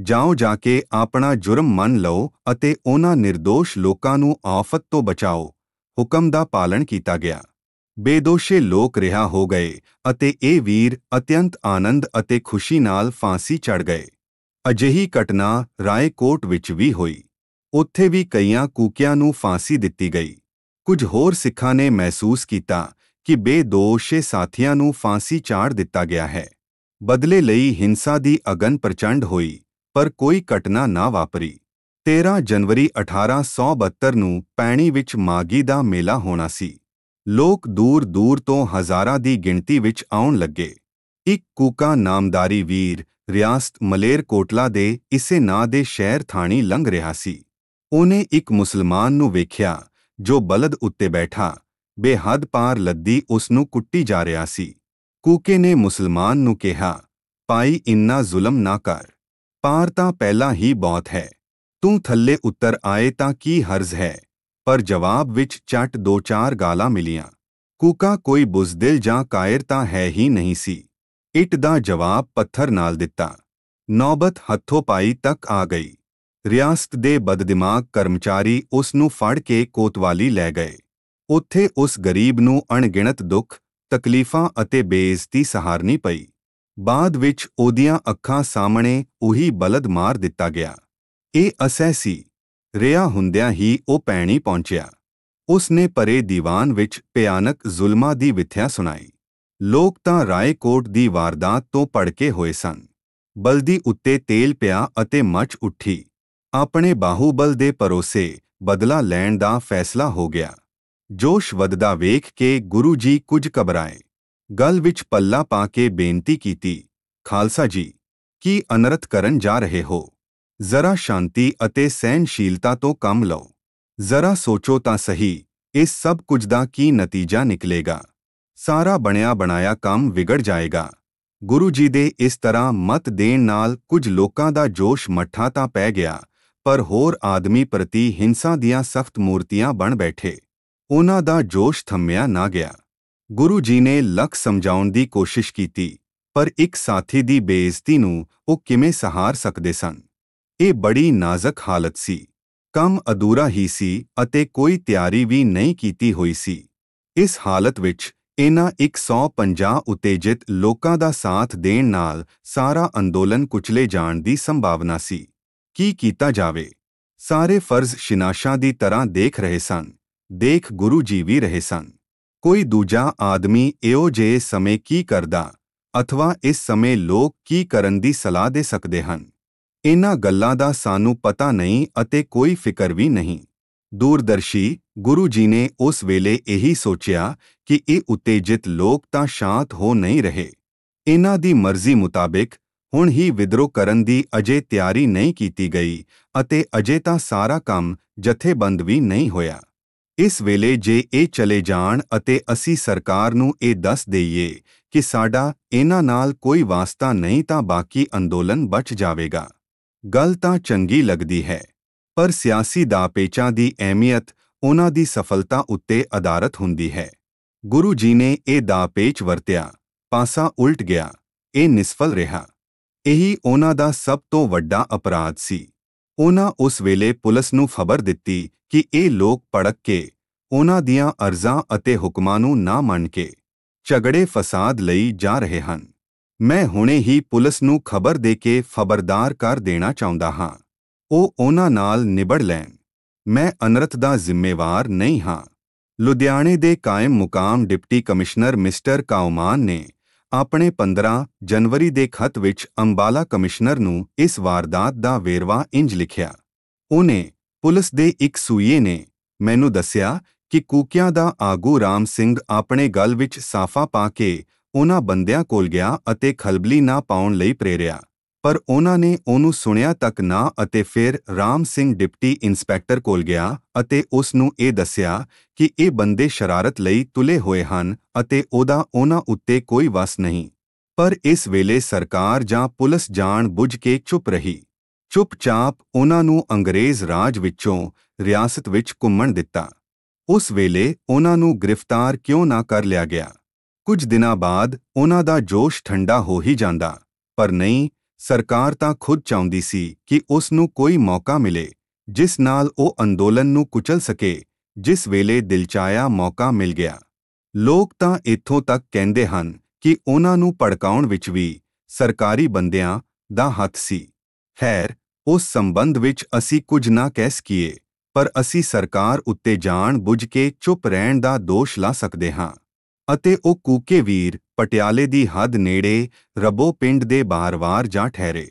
ਜਾਓ ਜਾ ਕੇ ਆਪਣਾ ਜੁਰਮ ਮੰਨ ਲਓ ਅਤੇ ਉਹਨਾਂ નિર્ਦੋਸ਼ ਲੋਕਾਂ ਨੂੰ ਆਫਤ ਤੋਂ ਬਚਾਓ। ਹੁਕਮ ਦਾ ਪਾਲਣ ਕੀਤਾ ਗਿਆ। ਬੇਦੋਸ਼ੇ ਲੋਕ ਰਿਹਾ ਹੋ ਗਏ ਅਤੇ ਇਹ ਵੀਰ ਅਤਿਅੰਤ ਆਨੰਦ ਅਤੇ ਖੁਸ਼ੀ ਨਾਲ ਫਾਂਸੀ ਚੜ ਗਏ। ਅਜਿਹੀ ਘਟਨਾ ਰਾਏਕੋਟ ਵਿੱਚ ਵੀ ਹੋਈ। ਉੱਥੇ ਵੀ ਕਈਆਂ ਕੂਕਿਆਂ ਨੂੰ ਫਾਂਸੀ ਦਿੱਤੀ ਗਈ। ਕੁਝ ਹੋਰ ਸਿੱਖਾਂ ਨੇ ਮਹਿਸੂਸ ਕੀਤਾ ਕਿ ਬੇਦੋਸ਼ੇ ਸਾਥੀਆਂ ਨੂੰ ਫਾਂਸੀ ਚਾੜ ਦਿੱਤਾ ਗਿਆ ਹੈ। ਬਦਲੇ ਲਈ ਹਿੰਸਾ ਦੀ ਅਗਨ ਪ੍ਰਚੰਡ ਹੋਈ, ਪਰ ਕੋਈ ਘਟਨਾ ਨਾ ਵਾਪਰੀ। 13 ਜਨਵਰੀ 1872 ਨੂੰ ਪੈਣੀ ਵਿੱਚ ਮਾਗੀ ਦਾ ਮੇਲਾ ਹੋਣਾ ਸੀ। ਲੋਕ ਦੂਰ ਦੂਰ ਤੋਂ ਹਜ਼ਾਰਾਂ ਦੀ ਗਿਣਤੀ ਵਿੱਚ ਆਉਣ ਲੱਗੇ। ਇੱਕ ਕੂਕਾ ਨਾਮਦਾਰੀ ਵੀਰ ਰਿਆਸਤ ਮਲੇਰਕੋਟਲਾ ਦੇ ਇਸੇ ਨਾਂ ਦੇ ਸ਼ਹਿਰ ਥਾਣੀ ਲੰਘ ਰਿਹਾ ਸੀ। ਉਹਨੇ ਇੱਕ ਮੁਸਲਮਾਨ ਨੂੰ ਵੇਖਿਆ, ਜੋ ਬਲਦ ਉੱਤੇ ਬੈਠਾ। ਬੇਹੱਦ ਪਾਰ ਲੱਦੀ ਉਸ ਨੂੰ ਕੁੱਟੀ ਜਾ ਰਿਹਾ ਸੀ। ਕੂਕੇ ਨੇ ਮੁਸਲਮਾਨ ਨੂੰ ਕਿਹਾ, ਭਾਈ, ਇੰਨਾ ਜ਼ੁਲਮ ਨਾ ਕਰ। ਪਾਰ ਤਾਂ ਪਹਿਲਾਂ ਹੀ ਬਹੁਤ ਹੈ। ਤੂੰ ਥੱਲੇ ਉੱਤਰ ਆਏ ਤਾਂ ਕੀ ਹਰਜ਼ ਹੈ? ਪਰ ਜਵਾਬ ਵਿੱਚ ਚੱਟ ਦੋ ਚਾਰ ਗਾਲਾਂ ਮਿਲੀਆਂ। ਕੂਕਾ ਕੋਈ ਬੁਜ਼ਦਿਲ ਜਾਂ ਕਾਇਰ ਤਾਂ ਹੈ ਹੀ ਨਹੀਂ ਸੀ। ਇੱਟ ਦਾ ਜਵਾਬ ਪੱਥਰ ਨਾਲ ਦਿੱਤਾ। ਨੌਬਤ ਹੱਥੋਂ ਪਾਈ ਤੱਕ ਆ ਗਈ। ਰਿਆਸਤ ਦੇ ਬਦਦਿਮਾਗ ਕਰਮਚਾਰੀ ਉਸ ਨੂੰ ਫੜ ਕੇ ਕੋਤਵਾਲੀ ਲੈ ਗਏ। ਉੱਥੇ ਉਸ ਗਰੀਬ ਨੂੰ ਅਣਗਿਣਤ ਦੁੱਖ, ਤਕਲੀਫਾਂ ਅਤੇ ਬੇਇੱਜ਼ਤੀ ਸਹਾਰਨੀ ਪਈ। ਬਾਅਦ ਵਿੱਚ ਉਹਦੀਆਂ ਅੱਖਾਂ ਸਾਹਮਣੇ ਉਹੀ ਬਲਦ ਮਾਰ ਦਿੱਤਾ ਗਿਆ। ਇਹ ਅਸਹਿ ਸੀ। ਰਿਆ ਹੁੰਦਿਆਂ ਹੀ ਉਹ ਪੈਣੀ ਪਹੁੰਚਿਆ। ਉਸ ਨੇ ਪਰੇ ਦੀਵਾਨ ਵਿੱਚ ਭਿਆਨਕ ਜ਼ੁਲਮਾਂ ਦੀ ਵਿਥਿਆ ਸੁਣਾਈ। ਲੋਕ ਤਾਂ ਰਾਏਕੋਟ ਦੀ ਵਾਰਦਾਤ ਤੋਂ ਭੜਕੇ ਹੋਏ ਸਨ। ਬਲਦੀ ਉੱਤੇ ਤੇਲ ਪਿਆ ਅਤੇ ਮਚ ਉੱਠੀ। ਆਪਣੇ ਬਾਹੂਬਲ ਦੇ ਪਰੋਸੇ ਬਦਲਾ ਲੈਣ ਦਾ ਫੈਸਲਾ ਹੋ ਗਿਆ। ਜੋਸ਼ ਵਧਦਾ ਵੇਖ ਕੇ ਗੁਰੂ ਜੀ ਕੁਝ ਘਬਰਾਏ। ਗਲ ਵਿੱਚ ਪੱਲਾ ਪਾ ਕੇ ਬੇਨਤੀ ਕੀਤੀ, ਖਾਲਸਾ ਜੀ, ਕੀ ਅਨਰਥ ਕਰਨ ਜਾ ਰਹੇ ਹੋ? ਜ਼ਰਾ ਸ਼ਾਂਤੀ ਅਤੇ ਸਹਿਨਸ਼ੀਲਤਾ ਤੋਂ ਕੰਮ ਲਓ। ਜ਼ਰਾ ਸੋਚੋ ਤਾਂ ਸਹੀ, ਇਸ ਸਭ ਕੁਝ ਦਾ ਕੀ ਨਤੀਜਾ ਨਿਕਲੇਗਾ? ਸਾਰਾ ਬਣਿਆ ਬਣਾਇਆ ਕੰਮ ਵਿਗੜ ਜਾਏਗਾ। ਗੁਰੂ ਜੀ ਦੇ ਇਸ ਤਰ੍ਹਾਂ ਮਤ ਦੇਣ ਨਾਲ ਕੁਝ ਲੋਕਾਂ ਦਾ ਜੋਸ਼ ਮੱਠਾ ਤਾਂ ਪੈ ਗਿਆ ਪਰ ਹੋਰ ਆਦਮੀ ਪ੍ਰਤੀ ਹਿੰਸਾ ਦੀਆਂ ਸਖਤ ਮੂਰਤੀਆਂ ਬਣ ਬੈਠੇ। ਉਹਨਾਂ ਦਾ ਜੋਸ਼ ਥੰਮਿਆ ਨਾ ਗਿਆ। ਗੁਰੂ ਜੀ ਨੇ ਲੱਖ ਸਮਝਾਉਣ ਦੀ ਕੋਸ਼ਿਸ਼ ਕੀਤੀ, ਪਰ ਇੱਕ ਸਾਥੀ ਦੀ ਬੇਇੱਜ਼ਤੀ ਨੂੰ ਉਹ ਕਿਵੇਂ ਸਹਾਰ ਸਕਦੇ ਸਨ? ਇਹ ਬੜੀ ਨਾਜ਼ੁਕ ਹਾਲਤ ਸੀ। ਕੰਮ ਅਧੂਰਾ ਹੀ ਸੀ ਅਤੇ ਕੋਈ ਤਿਆਰੀ ਵੀ ਨਹੀਂ ਕੀਤੀ ਹੋਈ ਸੀ। ਇਸ ਹਾਲਤ ਵਿੱਚ ਇਹਨਾਂ 150 ਉਤੇਜਿਤ ਲੋਕਾਂ ਦਾ ਸਾਥ ਦੇਣ ਨਾਲ ਸਾਰਾ ਅੰਦੋਲਨ ਕੁਚਲੇ ਜਾਣ ਦੀ ਸੰਭਾਵਨਾ ਸੀ। ਕੀ ਕੀਤਾ ਜਾਵੇ? ਸਾਰੇ ਫਰਜ਼ ਸ਼ਿਨਾਸ਼ਾਂ ਦੀ ਤਰ੍ਹਾਂ ਦੇਖ ਰਹੇ ਸਨ, ਦੇਖ ਗੁਰੂ ਜੀ ਵੀ ਰਹੇ ਸਨ। ਕੋਈ ਦੂਜਾ ਆਦਮੀ ਇਹੋ ਜਿਹੇ ਸਮੇਂ ਕੀ ਕਰਦਾ, ਅਥਵਾ ਇਸ ਸਮੇਂ ਲੋਕ ਕੀ ਕਰਨ ਦੀ ਸਲਾਹ ਦੇ ਸਕਦੇ ਹਨ? ਇਹਨਾਂ ਗੱਲਾਂ ਦਾ ਸਾਨੂੰ ਪਤਾ ਨਹੀਂ ਅਤੇ ਕੋਈ ਫਿਕਰ ਵੀ ਨਹੀਂ। ਦੂਰਦਰਸ਼ੀ ਗੁਰੂ ਜੀ ਨੇ ਉਸ ਵੇਲੇ ਇਹੀ ਸੋਚਿਆ ਕਿ ਇਹ ਉਤੇਜਿਤ ਲੋਕ ਤਾਂ ਸ਼ਾਂਤ ਹੋ ਨਹੀਂ ਰਹੇ। ਇਹਨਾਂ ਦੀ ਮਰਜ਼ੀ ਮੁਤਾਬਿਕ ਹੁਣ ਹੀ ਵਿਦਰੋਹ ਕਰਨ ਦੀ ਅਜੇ ਤਿਆਰੀ ਨਹੀਂ ਕੀਤੀ ਗਈ ਅਤੇ ਅਜੇ ਤਾਂ ਸਾਰਾ ਕੰਮ ਜਥੇਬੰਦ ਵੀ ਨਹੀਂ ਹੋਇਆ। ਇਸ ਵੇਲੇ ਜੇ ਇਹ ਚਲੇ ਜਾਣ ਅਤੇ ਅਸੀਂ ਸਰਕਾਰ ਨੂੰ ਇਹ ਦੱਸ ਦਈਏ ਕਿ ਸਾਡਾ ਇਹਨਾਂ ਨਾਲ ਕੋਈ ਵਾਸਤਾ ਨਹੀਂ ਤਾਂ ਬਾਕੀ ਅੰਦੋਲਨ ਬਚ ਜਾਵੇਗਾ। ਗੱਲ ਤਾਂ ਚੰਗੀ ਲੱਗਦੀ ਹੈ, ਪਰ ਸਿਆਸੀ ਦਾਪੇਚਾਂ ਦੀ ਅਹਿਮੀਅਤ ਉਹਨਾਂ ਦੀ ਸਫਲਤਾ ਉੱਤੇ ਆਧਾਰਿਤ ਹੁੰਦੀ ਹੈ। ਗੁਰੂ ਜੀ ਨੇ ਇਹ ਦਾਪੇਚ ਵਰਤਿਆ, ਪਾਸਾ ਉਲਟ ਗਿਆ, ਇਹ ਨਿਸਫਲ ਰਿਹਾ। ਇਹੀ ਉਹਨਾਂ ਦਾ ਸਭ ਤੋਂ ਵੱਡਾ ਅਪਰਾਧ ਸੀ। ਉਹਨਾਂ ਉਸ ਵੇਲੇ ਪੁਲਿਸ ਨੂੰ ਖਬਰ ਦਿੱਤੀ ਕਿ ਇਹ ਲੋਕ ਪੜਕ ਕੇ ਉਹਨਾਂ ਦੀਆਂ ਅਰਜ਼ਾਂ ਅਤੇ ਹੁਕਮਾਂ ਨੂੰ ਨਾ ਮੰਨ ਕੇ ਝਗੜੇ ਫਸਾਦ ਲਈ ਜਾ ਰਹੇ ਹਨ। ਮੈਂ ਹੁਣੇ ਹੀ ਪੁਲਿਸ ਨੂੰ ਖਬਰ ਦੇ ਕੇ ਖਬਰਦਾਰ ਕਰ ਦੇਣਾ ਚਾਹੁੰਦਾ ਹਾਂ। ਉਹ ਉਹਨਾਂ ਨਾਲ ਨਿਬੜ ਲੈਣ। ਮੈਂ ਅਨਰਥ ਦਾ ਜ਼ਿੰਮੇਵਾਰ ਨਹੀਂ ਹਾਂ। ਲੁਧਿਆਣੇ ਦੇ ਕਾਇਮ ਮੁਕਾਮ ਡਿਪਟੀ ਕਮਿਸ਼ਨਰ ਮਿਸਟਰ ਕਾਉਮਾਨ ਨੇ ਆਪਣੇ 15 ਜਨਵਰੀ ਦੇ ਖਤ ਵਿੱਚ ਅੰਬਾਲਾ ਕਮਿਸ਼ਨਰ ਨੂੰ ਇਸ ਵਾਰਦਾਤ ਦਾ ਵੇਰਵਾ ਇੰਜ ਲਿਖਿਆ। ਉਹਨੇ ਪੁਲਿਸ ਦੇ ਇੱਕ ਸੂਈਏ ਨੇ ਮੈਨੂੰ ਦੱਸਿਆ ਕਿ ਕੂਕਿਆਂ ਦਾ ਆਗੂ ਰਾਮ ਸਿੰਘ ਆਪਣੇ ਗਲ ਵਿੱਚ ਸਾਫਾ ਪਾ ਕੇ ਉਹਨਾਂ ਬੰਦਿਆਂ ਕੋਲ ਗਿਆ ਅਤੇ ਖਲਬਲੀ ਨਾ ਪਾਉਣ ਲਈ ਪ੍ਰੇਰਿਆ। ਪਰ ਉਹਨਾਂ ਨੇ ਉਹਨੂੰ ਸੁਣਿਆ ਤੱਕ ਨਾ ਅਤੇ ਫਿਰ ਰਾਮ ਸਿੰਘ ਡਿਪਟੀ ਇੰਸਪੈਕਟਰ ਕੋਲ ਗਿਆ ਅਤੇ ਉਸ ਨੂੰ ਇਹ ਦੱਸਿਆ ਕਿ ਇਹ ਬੰਦੇ ਸ਼ਰਾਰਤ ਲਈ ਤੁਲੇ ਹੋਏ ਹਨ ਅਤੇ ਉਹਦਾ ਉਹਨਾਂ ਉੱਤੇ ਕੋਈ ਵਸ ਨਹੀਂ। ਪਰ ਇਸ ਵੇਲੇ ਸਰਕਾਰ ਜਾਂ ਪੁਲਿਸ ਜਾਣ ਬੁੱਝ ਕੇ ਚੁੱਪ ਰਹੀ। ਚੁੱਪਚਾਪ ਉਹਨਾਂ ਨੂੰ ਅੰਗਰੇਜ਼ ਰਾਜ ਵਿੱਚੋਂ ਰਿਆਸਤ ਵਿੱਚ ਘੁੰਮਣ ਦਿੱਤਾ। ਉਸ ਵੇਲੇ ਉਹਨਾਂ ਨੂੰ ਗ੍ਰਿਫਤਾਰ ਕਿਉਂ ਨਾ ਕਰ ਲਿਆ ਗਿਆ। ਕੁਝ ਦਿਨਾਂ ਬਾਅਦ ਉਹਨਾਂ ਦਾ ਜੋਸ਼ ਠੰਡਾ ਹੋ ਹੀ ਜਾਂਦਾ। ਪਰ ਨਹੀਂ ਸਰਕਾਰ ਤਾਂ ਖੁਦ ਚਾਹੁੰਦੀ ਸੀ ਕਿ ਉਸ ਨੂੰ ਕੋਈ ਮੌਕਾ ਮਿਲੇ, ਜਿਸ ਨਾਲ ਉਹ ਅੰਦੋਲਨ ਨੂੰ ਕੁਚਲ ਸਕੇ, ਜਿਸ ਵੇਲੇ ਦਿਲਚਾਇਆ ਮੌਕਾ ਮਿਲ ਗਿਆ। ਲੋਕ ਤਾਂ ਇੱਥੋਂ ਤੱਕ ਕਹਿੰਦੇ ਹਨ ਕਿ ਉਹਨਾਂ ਨੂੰ ਭੜਕਾਉਣ ਵਿੱਚ ਵੀ ਸਰਕਾਰੀ ਬੰਦਿਆਂ ਦਾ ਹੱਥ ਸੀ। ਖੈਰ, ਉਸ ਸੰਬੰਧ ਵਿੱਚ ਅਸੀਂ ਕੁਝ ਨਾ ਕਹਿ ਸਕੀਏ, ਪਰ ਅਸੀਂ ਸਰਕਾਰ ਉੱਤੇ ਜਾਣ ਬੁੱਝ ਕੇ ਚੁੱਪ ਰਹਿਣ ਦਾ ਦੋਸ਼ ਲਾ ਸਕਦੇ ਹਾਂ। ਅਤੇ ਉਹ ਕੂਕੇ ਵੀਰ ਪਟਿਆਲੇ ਦੀ ਹੱਦ ਨੇੜੇ ਰਬੋ ਪਿੰਡ ਦੇ ਬਾਹਰਵਾਰ ਜਾ ਠਹਿਰੇ।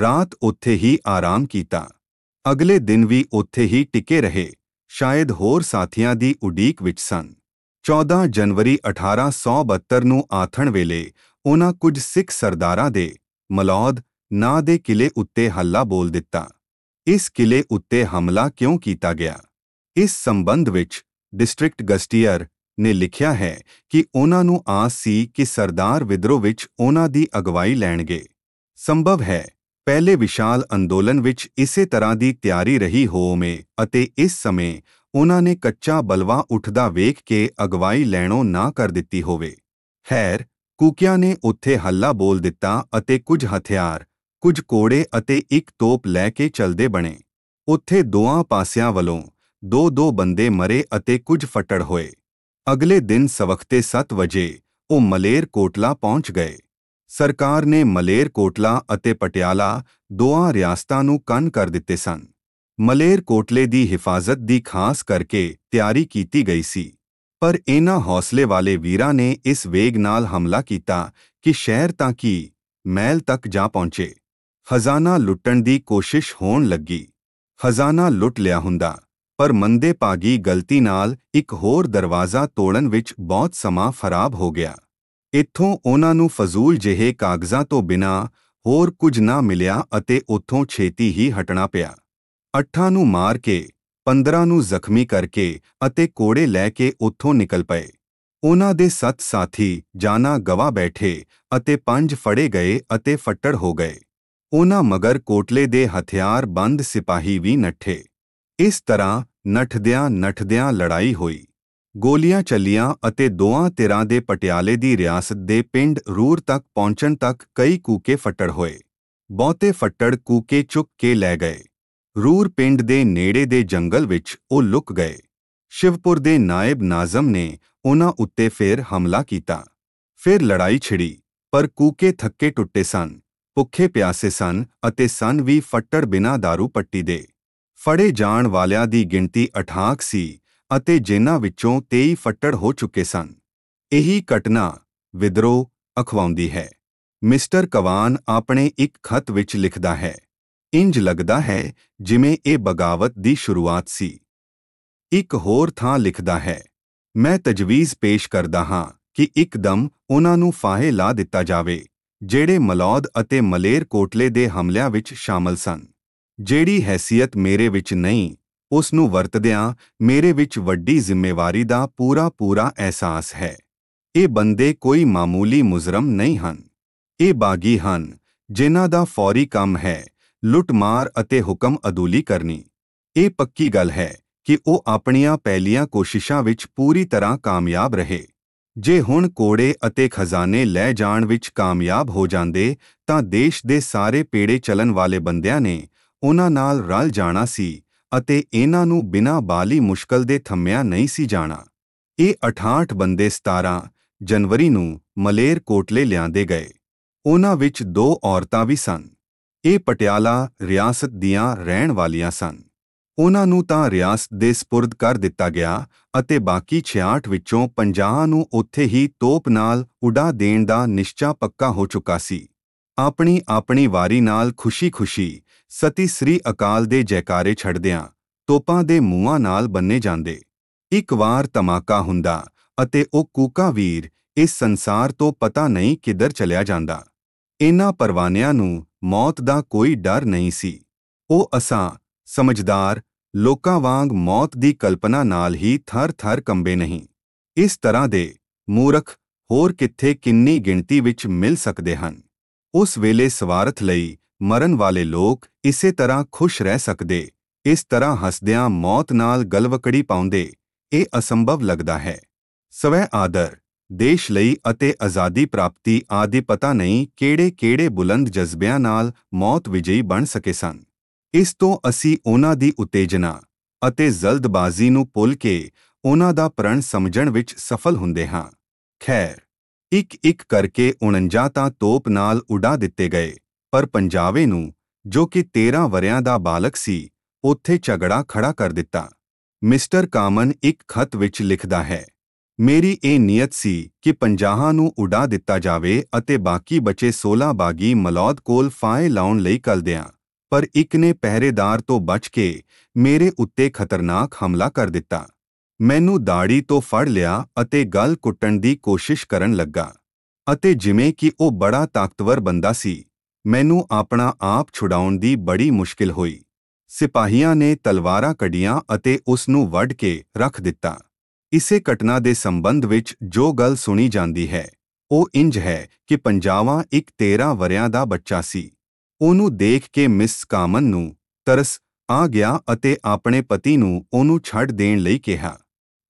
ਰਾਤ ਉੱਥੇ ਹੀ ਆਰਾਮ ਕੀਤਾ। ਅਗਲੇ ਦਿਨ ਵੀ ਉੱਥੇ ਹੀ ਟਿਕੇ ਰਹੇ। ਸ਼ਾਇਦ ਹੋਰ ਸਾਥੀਆਂ ਦੀ ਉਡੀਕ ਵਿੱਚ ਸਨ। 14 ਜਨਵਰੀ 1872 ਨੂੰ ਆਥਣ ਵੇਲੇ ਉਹਨਾਂ ਕੁਝ ਸਿੱਖ ਸਰਦਾਰਾਂ ਦੇ ਮਲੌਦ ਨਾਂ ਦੇ ਕਿਲੇ ਉੱਤੇ ਹੱਲਾ ਬੋਲ ਦਿੱਤਾ। ਇਸ ਕਿਲੇ ਉੱਤੇ ਹਮਲਾ ਕਿਉਂ ਕੀਤਾ ਗਿਆ? ਇਸ ਸੰਬੰਧ ਵਿੱਚ ਡਿਸਟ੍ਰਿਕਟ ਗਸਟੀਅਰ ਨੇ ਲਿਖਿਆ ਹੈ ਕਿ ਉਹਨਾਂ ਨੂੰ ਆਸ ਸੀ ਕਿ ਸਰਦਾਰ ਵਿਦਰੋਹ ਵਿੱਚ ਉਹਨਾਂ ਦੀ ਅਗਵਾਈ ਲੈਣਗੇ। ਸੰਭਵ ਹੈ, ਪਹਿਲੇ ਵਿਸ਼ਾਲ ਅੰਦੋਲਨ ਵਿੱਚ ਇਸੇ ਤਰ੍ਹਾਂ ਦੀ ਤਿਆਰੀ ਰਹੀ ਹੋਵੇ ਅਤੇ ਇਸ ਸਮੇਂ ਉਹਨਾਂ ਨੇ ਕੱਚਾ ਬਲਵਾ ਉੱਠਦਾ ਵੇਖ ਕੇ ਅਗਵਾਈ ਲੈਣੋਂ ਨਾ ਕਰ ਦਿੱਤੀ ਹੋਵੇ। ਖੈਰ, ਕੂਕਿਆਂ ਨੇ ਉੱਥੇ ਹੱਲਾ ਬੋਲ ਦਿੱਤਾ ਅਤੇ ਕੁਝ ਹਥਿਆਰ, ਕੁਝ ਕੋੜੇ ਅਤੇ ਇੱਕ ਤੋਪ ਲੈ ਕੇ ਚਲਦੇ ਬਣੇ। ਉੱਥੇ ਦੋਆਂ ਪਾਸਿਆਂ ਵੱਲੋਂ ਦੋ ਦੋ ਬੰਦੇ ਮਰੇ ਅਤੇ ਕੁਝ ਫੱਟੜ ਹੋਏ। ਅਗਲੇ ਦਿਨ ਸਵਖਤੇ 7 ਵਜੇ ਉਹ ਮਲੇਰ ਕੋਟਲਾ ਪਹੁੰਚ ਗਏ। ਸਰਕਾਰ ਨੇ ਮਲੇਰ ਕੋਟਲਾ ਅਤੇ ਪਟਿਆਲਾ ਦੋਆਂ ਰਿਆਸਤਾਂ ਨੂੰ ਕੰਨ ਕਰ ਦਿੱਤੇ ਸਨ। ਮਲੇਰ ਕੋਟਲੇ ਦੀ ਹਿਫਾਜ਼ਤ ਦੀ ਖਾਸ ਕਰਕੇ ਤਿਆਰੀ ਕੀਤੀ ਗਈ ਸੀ। ਪਰ ਇਹਨਾਂ ਹੌਸਲੇ ਵਾਲੇ ਵੀਰਾਂ ਨੇ ਇਸ ਵੇਗ ਨਾਲ ਹਮਲਾ ਕੀਤਾ ਕਿ ਸ਼ਹਿਰ ਤਾਂ ਕੀ ਮਹਿਲ ਤੱਕ ਜਾ ਪਹੁੰਚੇ। ਖਜ਼ਾਨਾ ਲੁੱਟਣ ਦੀ ਕੋਸ਼ਿਸ਼ ਹੋਣ ਲੱਗੀ। ਖਜ਼ਾਨਾ ਲੁੱਟ ਲਿਆ ਹੁੰਦਾ। ਪਰ ਮੰਦੇ ਪਾਗੀ ਗਲਤੀ ਨਾਲ ਇੱਕ ਹੋਰ ਦਰਵਾਜ਼ਾ ਤੋੜਨ ਵਿੱਚ ਬਹੁਤ ਸਮਾਂ ਖਰਾਬ ਹੋ ਗਿਆ। ਇੱਥੋਂ ਉਹਨਾਂ ਨੂੰ ਫਜ਼ੂਲ ਜਿਹੇ ਕਾਗਜ਼ਾਂ ਤੋਂ ਬਿਨਾਂ ਹੋਰ ਕੁਝ ਨਾ ਮਿਲਿਆ ਅਤੇ ਉੱਥੋਂ ਛੇਤੀ ਹੀ ਹਟਣਾ ਪਿਆ। ਅੱਠਾਂ ਨੂੰ ਮਾਰ ਕੇ, ਪੰਦਰਾਂ ਨੂੰ ਜ਼ਖਮੀ ਕਰਕੇ ਅਤੇ ਕੋੜੇ ਲੈ ਕੇ ਉੱਥੋਂ ਨਿਕਲ ਪਏ। ਉਹਨਾਂ ਦੇ ਸੱਤ ਸਾਥੀ ਜਾਨਾ ਗਵਾ ਬੈਠੇ ਅਤੇ ਪੰਜ ਫੜੇ ਗਏ ਅਤੇ ਫੱਟੜ ਹੋ ਗਏ। ਉਹਨਾਂ ਮਗਰ ਕੋਟਲੇ ਦੇ ਹਥਿਆਰ ਬੰਦ ਸਿਪਾਹੀ ਵੀ ਨੱਠੇ। ਇਸ ਤਰ੍ਹਾਂ ਨੱਠਦਿਆਂ ਨੱਠਦਿਆਂ ਲੜਾਈ ਹੋਈ। ਗੋਲੀਆਂ ਚੱਲੀਆਂ ਅਤੇ ਦੋਆਂ ਧਿਰਾਂ ਦੇ ਪਟਿਆਲੇ ਦੀ ਰਿਆਸਤ ਦੇ ਪਿੰਡ ਰੂਰ ਤੱਕ ਪਹੁੰਚਣ ਤੱਕ ਕਈ ਕੂਕੇ ਫੱਟੜ ਹੋਏ। ਬਹੁਤੇ ਫੱਟੜ ਕੂਕੇ ਚੁੱਕ ਕੇ ਲੈ ਗਏ। ਰੂਰ ਪਿੰਡ ਦੇ ਨੇੜੇ ਦੇ ਜੰਗਲ ਵਿੱਚ ਉਹ ਲੁਕ ਗਏ। ਸ਼ਿਵਪੁਰ ਦੇ ਨਾਇਬ ਨਾਜ਼ਮ ਨੇ ਉਹਨਾਂ ਉੱਤੇ ਫੇਰ ਹਮਲਾ ਕੀਤਾ। ਫਿਰ ਲੜਾਈ ਛਿੜੀ, ਪਰ ਕੂਕੇ ਥੱਕੇ ਟੁੱਟੇ ਸਨ, ਭੁੱਖੇ ਪਿਆਸੇ ਸਨ ਅਤੇ ਸਨ ਵੀ ਫੱਟੜ ਬਿਨਾਂ दारू ਪੱਟੀ ਦੇ। ਫੜੇ ਜਾਣ ਵਾਲਿਆਂ ਦੀ ਗਿਣਤੀ 68 ਸੀ ਅਤੇ ਜਿਨ੍ਹਾਂ ਵਿੱਚੋਂ 23 ਫੱਟੜ ਹੋ ਚੁੱਕੇ ਸਨ। ਇਹੀ ਘਟਨਾ ਵਿਦਰੋਹ ਅਖਵਾਉਂਦੀ ਹੈ। ਮਿਸਟਰ ਕਵਾਨ ਆਪਣੇ ਇੱਕ ਖਤ ਵਿੱਚ ਲਿਖਦਾ ਹੈ, ਇੰਜ ਲੱਗਦਾ ਹੈ ਜਿਵੇਂ ਇਹ ਬਗਾਵਤ ਦੀ ਸ਼ੁਰੂਆਤ ਸੀ। ਇੱਕ ਹੋਰ ਥਾਂ ਲਿਖਦਾ ਹੈ, ਮੈਂ ਤਜਵੀਜ਼ ਪੇਸ਼ ਕਰਦਾ ਹਾਂ ਕਿ ਇੱਕਦਮ ਉਹਨਾਂ ਨੂੰ ਫਾਹੇ ਲਾ ਦਿੱਤਾ ਜਾਵੇ, ਜਿਹੜੇ ਮਲੌਦ ਅਤੇ ਮਲੇਰ ਕੋਟਲੇ ਦੇ ਹਮਲਿਆਂ ਵਿੱਚ ਸ਼ਾਮਲ ਸਨ। ਜਿਹੜੀ ਹੈਸੀਅਤ ਮੇਰੇ ਵਿੱਚ ਨਹੀਂ ਉਸ ਨੂੰ ਵਰਤਦਿਆਂ ਮੇਰੇ ਵਿੱਚ ਵੱਡੀ ਜ਼ਿੰਮੇਵਾਰੀ ਦਾ ਪੂਰਾ ਪੂਰਾ ਅਹਿਸਾਸ ਹੈ। ਇਹ ਬੰਦੇ ਕੋਈ ਮਾਮੂਲੀ ਮੁਜਰਮ ਨਹੀਂ ਹਨ। ਇਹ ਬਾਗੀ ਹਨ, ਜਿਨ੍ਹਾਂ ਦਾ ਫੌਰੀ ਕੰਮ ਹੈ ਲੁੱਟਮਾਰ ਅਤੇ ਹੁਕਮ ਅਦੂਲੀ ਕਰਨੀ। ਇਹ ਪੱਕੀ ਗੱਲ ਹੈ ਕਿ ਉਹ ਆਪਣੀਆਂ ਪਹਿਲੀਆਂ ਕੋਸ਼ਿਸ਼ਾਂ ਵਿੱਚ ਪੂਰੀ ਤਰ੍ਹਾਂ ਕਾਮਯਾਬ ਰਹੇ। ਜੇ ਹੁਣ ਕੋੜੇ ਅਤੇ ਖਜ਼ਾਨੇ ਲੈ ਜਾਣ ਵਿੱਚ ਕਾਮਯਾਬ ਹੋ ਜਾਂਦੇ, ਤਾਂ ਦੇਸ਼ ਦੇ ਸਾਰੇ ਪੇੜੇ ਚੱਲਣ ਵਾਲੇ ਬੰਦਿਆਂ ਨੇ ਉਹਨਾਂ ਨਾਲ ਰਲ ਜਾਣਾ ਸੀ ਅਤੇ ਇਹਨਾਂ ਨੂੰ ਬਿਨਾਂ ਬਾਲੀ ਮੁਸ਼ਕਲ ਦੇ ਥੰਮਿਆ ਨਹੀਂ ਸੀ ਜਾਣਾ। ਇਹ 68 ਬੰਦੇ 17 ਜਨਵਰੀ ਨੂੰ ਮਲੇਰ ਕੋਟਲੇ ਲਿਆਂਦੇ ਗਏ। ਉਹਨਾਂ ਵਿੱਚ ਦੋ ਔਰਤਾਂ ਵੀ ਸਨ। ਇਹ ਪਟਿਆਲਾ ਰਿਆਸਤ ਦੀਆਂ ਰਹਿਣ ਵਾਲੀਆਂ ਸਨ। ਉਹਨਾਂ ਨੂੰ ਤਾਂ ਰਿਆਸਤ ਦੇ ਸਪੁਰਦ ਕਰ ਦਿੱਤਾ ਗਿਆ ਅਤੇ ਬਾਕੀ 66 ਵਿੱਚੋਂ 50 ਨੂੰ ਉੱਥੇ ਹੀ ਤੋਪ ਨਾਲ ਉਡਾ ਦੇਣ ਦਾ ਨਿਸ਼ਚਾ ਪੱਕਾ ਹੋ ਚੁੱਕਾ ਸੀ। ਆਪਣੀ ਆਪਣੀ ਵਾਰੀ ਨਾਲ ਖੁਸ਼ੀ-ਖੁਸ਼ੀ ਸਤੀ ਸ੍ਰੀ ਅਕਾਲ ਦੇ ਜੈਕਾਰੇ ਛੱਡਦਿਆਂ ਤੋਪਾਂ ਦੇ ਮੂੰਹਾਂ ਨਾਲ ਬੰਨੇ ਜਾਂਦੇ। ਇੱਕ ਵਾਰ ਧਮਾਕਾ ਹੁੰਦਾ ਅਤੇ ਉਹ ਕੂਕਾ ਵੀਰ ਇਸ ਸੰਸਾਰ ਤੋਂ ਪਤਾ ਨਹੀਂ ਕਿੱਧਰ ਚਲਿਆ ਜਾਂਦਾ। ਇਹਨਾਂ ਪਰਵਾਨਿਆਂ ਨੂੰ ਮੌਤ ਦਾ ਕੋਈ ਡਰ ਨਹੀਂ ਸੀ। ਉਹ ਅਸਾਂ, ਸਮਝਦਾਰ, ਲੋਕਾਂ ਵਾਂਗ ਮੌਤ ਦੀ ਕਲਪਨਾ ਨਾਲ ਹੀ ਥਰ-ਥਰ ਕੰਬੇ ਨਹੀਂ। ਇਸ ਤਰ੍ਹਾਂ ਦੇ ਮੂਰਖ ਹੋਰ ਕਿੱਥੇ ਕਿੰਨੀ ਗਿਣਤੀ ਵਿੱਚ ਮਿਲ ਸਕਦੇ ਹਨ। ਉਸ ਵੇਲੇ ਸਵਾਰਥ ਲਈ ਮਰਨ ਵਾਲੇ ਲੋਕ ਇਸੇ ਤਰ੍ਹਾਂ ਖੁਸ਼ ਰਹਿ ਸਕਦੇ। ਇਸ ਤਰ੍ਹਾਂ ਹੱਸਦਿਆਂ ਮੌਤ ਨਾਲ ਗਲਵਕੜੀ ਪਾਉਂਦੇ। ਇਹ ਅਸੰਭਵ ਲੱਗਦਾ ਹੈ। ਸਵੈ ਆਦਰ, ਦੇਸ਼ ਲਈ ਅਤੇ ਆਜ਼ਾਦੀ ਪ੍ਰਾਪਤੀ ਆਦਿ ਪਤਾ ਨਹੀਂ ਕਿਹੜੇ-ਕਿਹੜੇ ਬੁਲੰਦ ਜਜ਼ਬਿਆਂ ਨਾਲ ਮੌਤ ਵਿਜਈ ਬਣ ਸਕੇ ਸਨ। ਇਸ ਤੋਂ ਅਸੀਂ ਉਹਨਾਂ ਦੀ ਉਤੇਜਨਾ ਅਤੇ ਜ਼ਲਦਬਾਜ਼ੀ ਨੂੰ ਭੁੱਲ ਕੇ ਉਹਨਾਂ ਦਾ ਪ੍ਰਣ ਸਮਝਣ ਵਿੱਚ ਸਫਲ ਹੁੰਦੇ ਹਾਂ। ਖੈਰ ਇੱਕ ਇੱਕ ਕਰਕੇ 49 ਤਾਂ ਤੋਪ ਨਾਲ ਉਡਾ ਦਿੱਤੇ ਗਏ। ਪਰ ਪੰਜਾਵੇ ਨੂੰ, ਜੋ ਕਿ 13 ਵਰਿਆਂ ਦਾ ਬਾਲਕ ਸੀ, ਉੱਥੇ ਝਗੜਾ ਖੜਾ ਕਰ ਦਿੱਤਾ। ਮਿਸਟਰ ਕਾਮਨ ਇੱਕ ਖਤ ਵਿੱਚ ਲਿਖਦਾ ਹੈ, ਮੇਰੀ ਇਹ ਨੀਅਤ ਸੀ ਕਿ ਪੰਜਾਹਾਂ ਨੂੰ ਉਡਾ ਦਿੱਤਾ ਜਾਵੇ ਅਤੇ ਬਾਕੀ ਬਚੇ 16 ਬਾਗੀ ਮਲੌਦ ਕੋਲ ਫਾਇ ਲਾਉਣ ਲਈ ਕਲ ਦਿਆਂ, ਪਰ ਇੱਕ ਨੇ ਪਹਿਰੇਦਾਰ ਤੋਂ ਬਚ ਕੇ ਮੇਰੇ ਉੱਤੇ ਖਤਰਨਾਕ ਹਮਲਾ ਕਰ ਦਿੱਤਾ। ਮੈਨੂੰ ਦਾੜੀ ਤੋਂ ਫੜ ਲਿਆ ਅਤੇ ਗਲ ਕੁੱਟਣ ਦੀ ਕੋਸ਼ਿਸ਼ ਕਰਨ ਲੱਗਾ, ਅਤੇ ਜਿਵੇਂ ਕਿ ਉਹ ਬੜਾ ਤਾਕਤਵਰ ਬੰਦਾ ਸੀ ਮੈਨੂੰ ਆਪਣਾ ਆਪ ਛੁਡਾਉਣ ਦੀ ਬੜੀ ਮੁਸ਼ਕਿਲ ਹੋਈ। ਸਿਪਾਹੀਆਂ ਨੇ ਤਲਵਾਰਾਂ ਕੱਢੀਆਂ ਅਤੇ ਉਸ ਨੂੰ ਵੱਢ ਕੇ ਰੱਖ ਦਿੱਤਾ। ਇਸੇ ਘਟਨਾ ਦੇ ਸੰਬੰਧ ਵਿੱਚ ਜੋ ਗੱਲ ਸੁਣੀ ਜਾਂਦੀ ਹੈ, ਉਹ ਇੰਜ ਹੈ ਕਿ ਪੰਜਾਵਾਂ ਇੱਕ 13 ਵਰਿਆਂ ਦਾ ਬੱਚਾ ਸੀ। ਉਹਨੂੰ ਦੇਖ ਕੇ ਮਿਸ ਕਾਮਨ ਨੂੰ ਤਰਸ ਆ ਗਿਆ ਅਤੇ ਆਪਣੇ ਪਤੀ ਨੂੰ ਉਹਨੂੰ ਛੱਡ ਦੇਣ ਲਈ ਕਿਹਾ।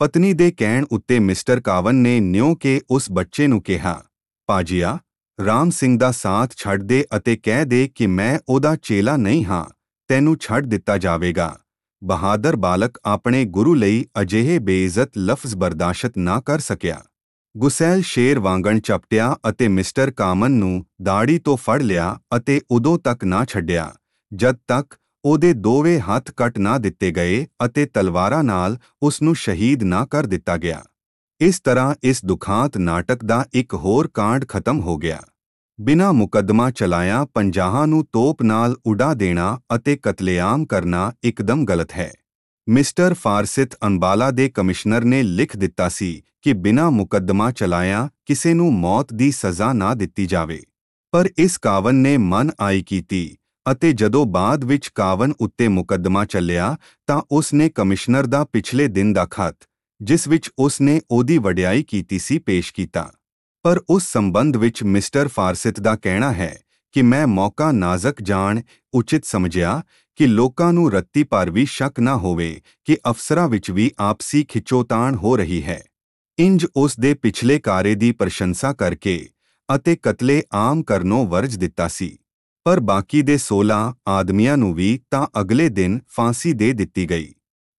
ਪਤਨੀ ਦੇ ਕਹਿਣ ਉੱਤੇ ਮਿਸਟਰ ਕਾਵਨ ਨੇ ਨਿਉ ਕੇ ਉਸ ਬੱਚੇ ਨੂੰ ਕਿਹਾ ਪਾਜੀਆ ਰਾਮ ਸਿੰਘ ਦਾ ਸਾਥ ਛੱਡ ਦੇ ਅਤੇ ਕਹਿ ਦੇ ਕਿ ਮੈਂ ਉਹਦਾ ਚੇਲਾ ਨਹੀਂ ਹਾਂ, ਤੈਨੂੰ ਛੱਡ ਦਿੱਤਾ ਜਾਵੇਗਾ। ਬਹਾਦਰ ਬਾਲਕ ਆਪਣੇ ਗੁਰੂ ਲਈ ਅਜਿਹੇ ਬੇਇੱਜ਼ਤ ਲਫ਼ਜ਼ ਬਰਦਾਸ਼ਤ ਨਾ ਕਰ ਸਕਿਆ। ਗੁਸੈਲ ਸ਼ੇਰ ਵਾਂਗਣ ਚਪਟਿਆ ਅਤੇ ਮਿਸਟਰ ਕਾਮਨ ਨੂੰ ਦਾੜੀ ਤੋਂ ਫੜ ਲਿਆ ਅਤੇ ਉਦੋਂ ਤੱਕ ਨਾ ਛੱਡਿਆ, ਜਦ ਤੱਕ ਉਹਦੇ ਦੋਵੇਂ ਹੱਥ ਕੱਟ ਨਾ ਦਿੱਤੇ ਗਏ ਅਤੇ ਤਲਵਾਰਾਂ ਨਾਲ ਉਸ ਨੂੰ ਸ਼ਹੀਦ ਨਾ ਕਰ ਦਿੱਤਾ ਗਿਆ। ਇਸ ਤਰ੍ਹਾਂ ਇਸ ਦੁਖਾਂਤ ਨਾਟਕ ਦਾ ਇੱਕ ਹੋਰ ਕਾਂਡ ਖਤਮ ਹੋ ਗਿਆ। ਬਿਨਾਂ ਮੁਕੱਦਮਾ ਚਲਾਇਆ ਪੰਜਾਹਾਂ ਨੂੰ ਤੋਪ ਨਾਲ ਉਡਾ ਦੇਣਾ ਅਤੇ ਕਤਲੇਆਮ ਕਰਨਾ ਇੱਕਦਮ ਗਲਤ ਹੈ। ਮਿਸਟਰ ਫਾਰਸਿਤ ਅੰਬਾਲਾ ਦੇ ਕਮਿਸ਼ਨਰ ਨੇ ਲਿਖ ਦਿੱਤਾ ਸੀ ਕਿ ਬਿਨਾਂ ਮੁਕੱਦਮਾ ਚਲਾਇਆ ਕਿਸੇ ਨੂੰ ਮੌਤ ਦੀ ਸਜ਼ਾ ਨਾ ਦਿੱਤੀ ਜਾਵੇ। ਪਰ ਇਸ ਕਾਵਨ ਨੇ ਮਨ ਆਈ ਕੀਤੀ ਅਤੇ ਜਦੋਂ ਬਾਅਦ ਵਿੱਚ ਕਾਵਨ ਉੱਤੇ ਮੁਕੱਦਮਾ ਚੱਲਿਆ ਤਾਂ ਉਸ ਨੇ ਕਮਿਸ਼ਨਰ ਦਾ ਪਿਛਲੇ ਦਿਨ ਦਾ ਖਤ, ਜਿਸ ਵਿੱਚ ਉਸ ਨੇ ਉਹਦੀ ਵਡਿਆਈ ਕੀਤੀ ਸੀ, ਪੇਸ਼ ਕੀਤਾ। ਪਰ ਉਸ ਸੰਬੰਧ ਵਿੱਚ ਮਿਸਟਰ ਫਾਰਸਿਤ ਦਾ ਕਹਿਣਾ ਹੈ ਕਿ ਮੈਂ ਮੌਕਾ ਨਾਜ਼ਕ ਜਾਣ ਉਚਿਤ ਸਮਝਿਆ ਕਿ ਲੋਕਾਂ ਨੂੰ ਰੱਤੀ ਪਰ ਵੀ ਸ਼ੱਕ ਨਾ ਹੋਵੇ ਕਿ ਅਫਸਰਾਂ ਵਿੱਚ ਵੀ ਆਪਸੀ ਖਿੱਚੋਤਾਣ ਹੋ ਰਹੀ ਹੈ। ਇੰਜ ਉਸ ਦੇ ਪਿਛਲੇ ਕਾਰੇ ਦੀ ਪ੍ਰਸ਼ੰਸਾ ਕਰਕੇ ਅਤੇ ਕਤਲੇ ਆਮ ਕਰਨੋਂ ਵਰਜ ਦਿੱਤਾ ਸੀ। ਪਰ ਬਾਕੀ ਦੇ 16 ਆਦਮੀਆਂ ਨੂੰ ਵੀ ਤਾਂ ਅਗਲੇ ਦਿਨ ਫਾਂਸੀ ਦੇ ਦਿੱਤੀ ਗਈ।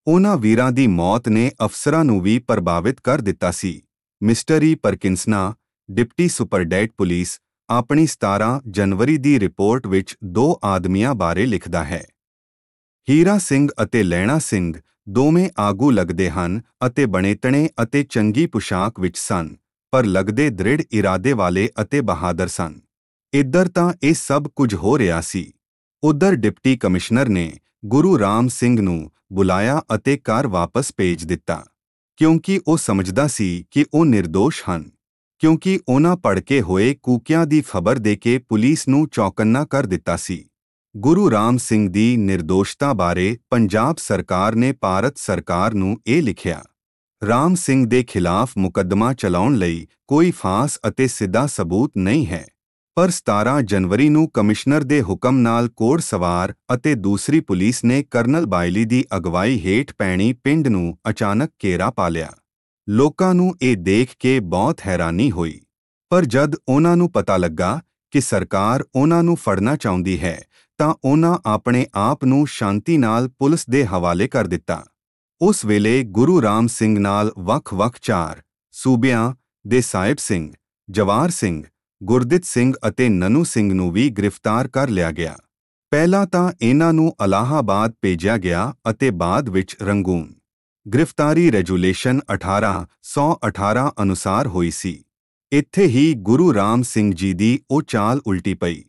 ਉਹਨਾਂ ਵੀਰਾਂ ਦੀ ਮੌਤ ਨੇ ਅਫਸਰਾਂ ਨੂੰ ਵੀ ਪ੍ਰਭਾਵਿਤ ਕਰ ਦਿੱਤਾ ਸੀ। ਮਿਸਟਰ ਪਰਕਿੰਸਨਾ ਡਿਪਟੀ ਸੁਪਰਡੈਂਟ ਪੁਲਿਸ ਆਪਣੀ 17 ਜਨਵਰੀ ਦੀ ਰਿਪੋਰਟ ਵਿੱਚ ਦੋ ਆਦਮੀਆਂ ਬਾਰੇ ਲਿਖਦਾ ਹੈ। ਹੀਰਾ ਸਿੰਘ ਅਤੇ ਲੈਣਾ ਸਿੰਘ ਦੋਵੇਂ ਆਗੂ ਲੱਗਦੇ ਹਨ ਅਤੇ ਬਣੇਤਣੇ ਅਤੇ ਚੰਗੀ ਪੁਸ਼ਾਕ ਵਿੱਚ ਸਨ, ਪਰ ਲੱਗਦੇ ਦ੍ਰਿੜ ਇਰਾਦੇ ਵਾਲੇ ਅਤੇ ਬਹਾਦਰ ਸਨ। ਇੱਧਰ ਤਾਂ ਇਹ ਸਭ ਕੁਝ ਹੋ ਰਿਹਾ ਸੀ। ਉਧਰ ਡਿਪਟੀ ਕਮਿਸ਼ਨਰ ਨੇ ਗੁਰੂ ਰਾਮ ਸਿੰਘ ਨੂੰ ਬੁਲਾਇਆ ਅਤੇ ਘਰ ਵਾਪਸ ਭੇਜ ਦਿੱਤਾ, ਕਿਉਂਕਿ ਉਹ ਸਮਝਦਾ ਸੀ ਕਿ ਉਹ નિર્ਦੋਸ਼ ਹਨ। ਕਿਉਂਕਿ ਉਹਨਾਂ ਭੜਕੇ ਹੋਏ ਕੂਕਿਆਂ ਦੀ ਖਬਰ ਦੇ ਕੇ ਪੁਲਿਸ ਨੂੰ ਚੌਕੰਨਾ ਕਰ ਦਿੱਤਾ ਸੀ। ਗੁਰੂ ਰਾਮ ਸਿੰਘ ਦੀ નિર્ਦੋਸ਼ਤਾ ਬਾਰੇ ਪੰਜਾਬ ਸਰਕਾਰ ਨੇ ਭਾਰਤ ਸਰਕਾਰ ਨੂੰ ਇਹ ਲਿਖਿਆ, ਰਾਮ ਸਿੰਘ ਦੇ ਖਿਲਾਫ ਮੁਕੱਦਮਾ ਚਲਾਉਣ ਲਈ ਕੋਈ ਫ਼ਾਸ ਅਤੇ ਸਿੱਧਾ ਸਬੂਤ ਨਹੀਂ ਹੈ, ਪਰ 17 ਜਨਵਰੀ ਨੂੰ ਕਮਿਸ਼ਨਰ ਦੇ ਹੁਕਮ ਨਾਲ ਕੋੜ ਸਵਾਰ ਅਤੇ ਦੂਸਰੀ ਪੁਲਿਸ ਨੇ ਕਰਨਲ ਬਾਇਲੀ ਦੀ ਅਗਵਾਈ ਹੇਠ ਪੈਣੀ ਪਿੰਡ ਨੂੰ ਅਚਾਨਕ ਘੇਰਾ ਪਾ ਲਿਆ। ਲੋਕਾਂ ਨੂੰ ਇਹ ਦੇਖ ਕੇ ਬਹੁਤ ਹੈਰਾਨੀ ਹੋਈ। ਪਰ ਜਦ ਉਹਨਾਂ ਨੂੰ ਪਤਾ ਲੱਗਾ ਕਿ ਸਰਕਾਰ ਉਹਨਾਂ ਨੂੰ ਫੜਨਾ ਚਾਹੁੰਦੀ ਹੈ, ਤਾਂ ਉਹਨਾਂ ਆਪਣੇ ਆਪ ਨੂੰ ਸ਼ਾਂਤੀ ਨਾਲ ਪੁਲਿਸ ਦੇ ਹਵਾਲੇ ਕਰ ਦਿੱਤਾ। ਉਸ ਵੇਲੇ ਗੁਰੂ ਰਾਮ ਸਿੰਘ ਨਾਲ ਵੱਖ-ਵੱਖ ਚਾਰ, ਸੂਬਿਆਂ ਦੇ ਸਾਹਿਬ ਸਿੰਘ ਜਵਾਰ ਸਿੰਘ, ਗੁਰਦਿੱਤ ਸਿੰਘ ਅਤੇ ਨਨੂ ਸਿੰਘ ਨੂੰ ਵੀ ਗ੍ਰਿਫਤਾਰ ਕਰ ਲਿਆ ਗਿਆ। ਪਹਿਲਾਂ ਤਾਂ ਇਹਨਾਂ ਨੂੰ ਅਲਾਹਾਬਾਦ ਭੇਜਿਆ ਗਿਆ ਅਤੇ ਬਾਅਦ ਵਿੱਚ ਰੰਗੂਨ। ਗ੍ਰਿਫਤਾਰੀ ਰੈਜੂਲੇਸ਼ਨ 1818 ਅਨੁਸਾਰ ਹੋਈ ਸੀ। ਇੱਥੇ ਹੀ ਗੁਰੂ ਰਾਮ ਸਿੰਘ ਜੀ ਦੀ ਉਹ ਚਾਲ ਉਲਟੀ ਪਈ।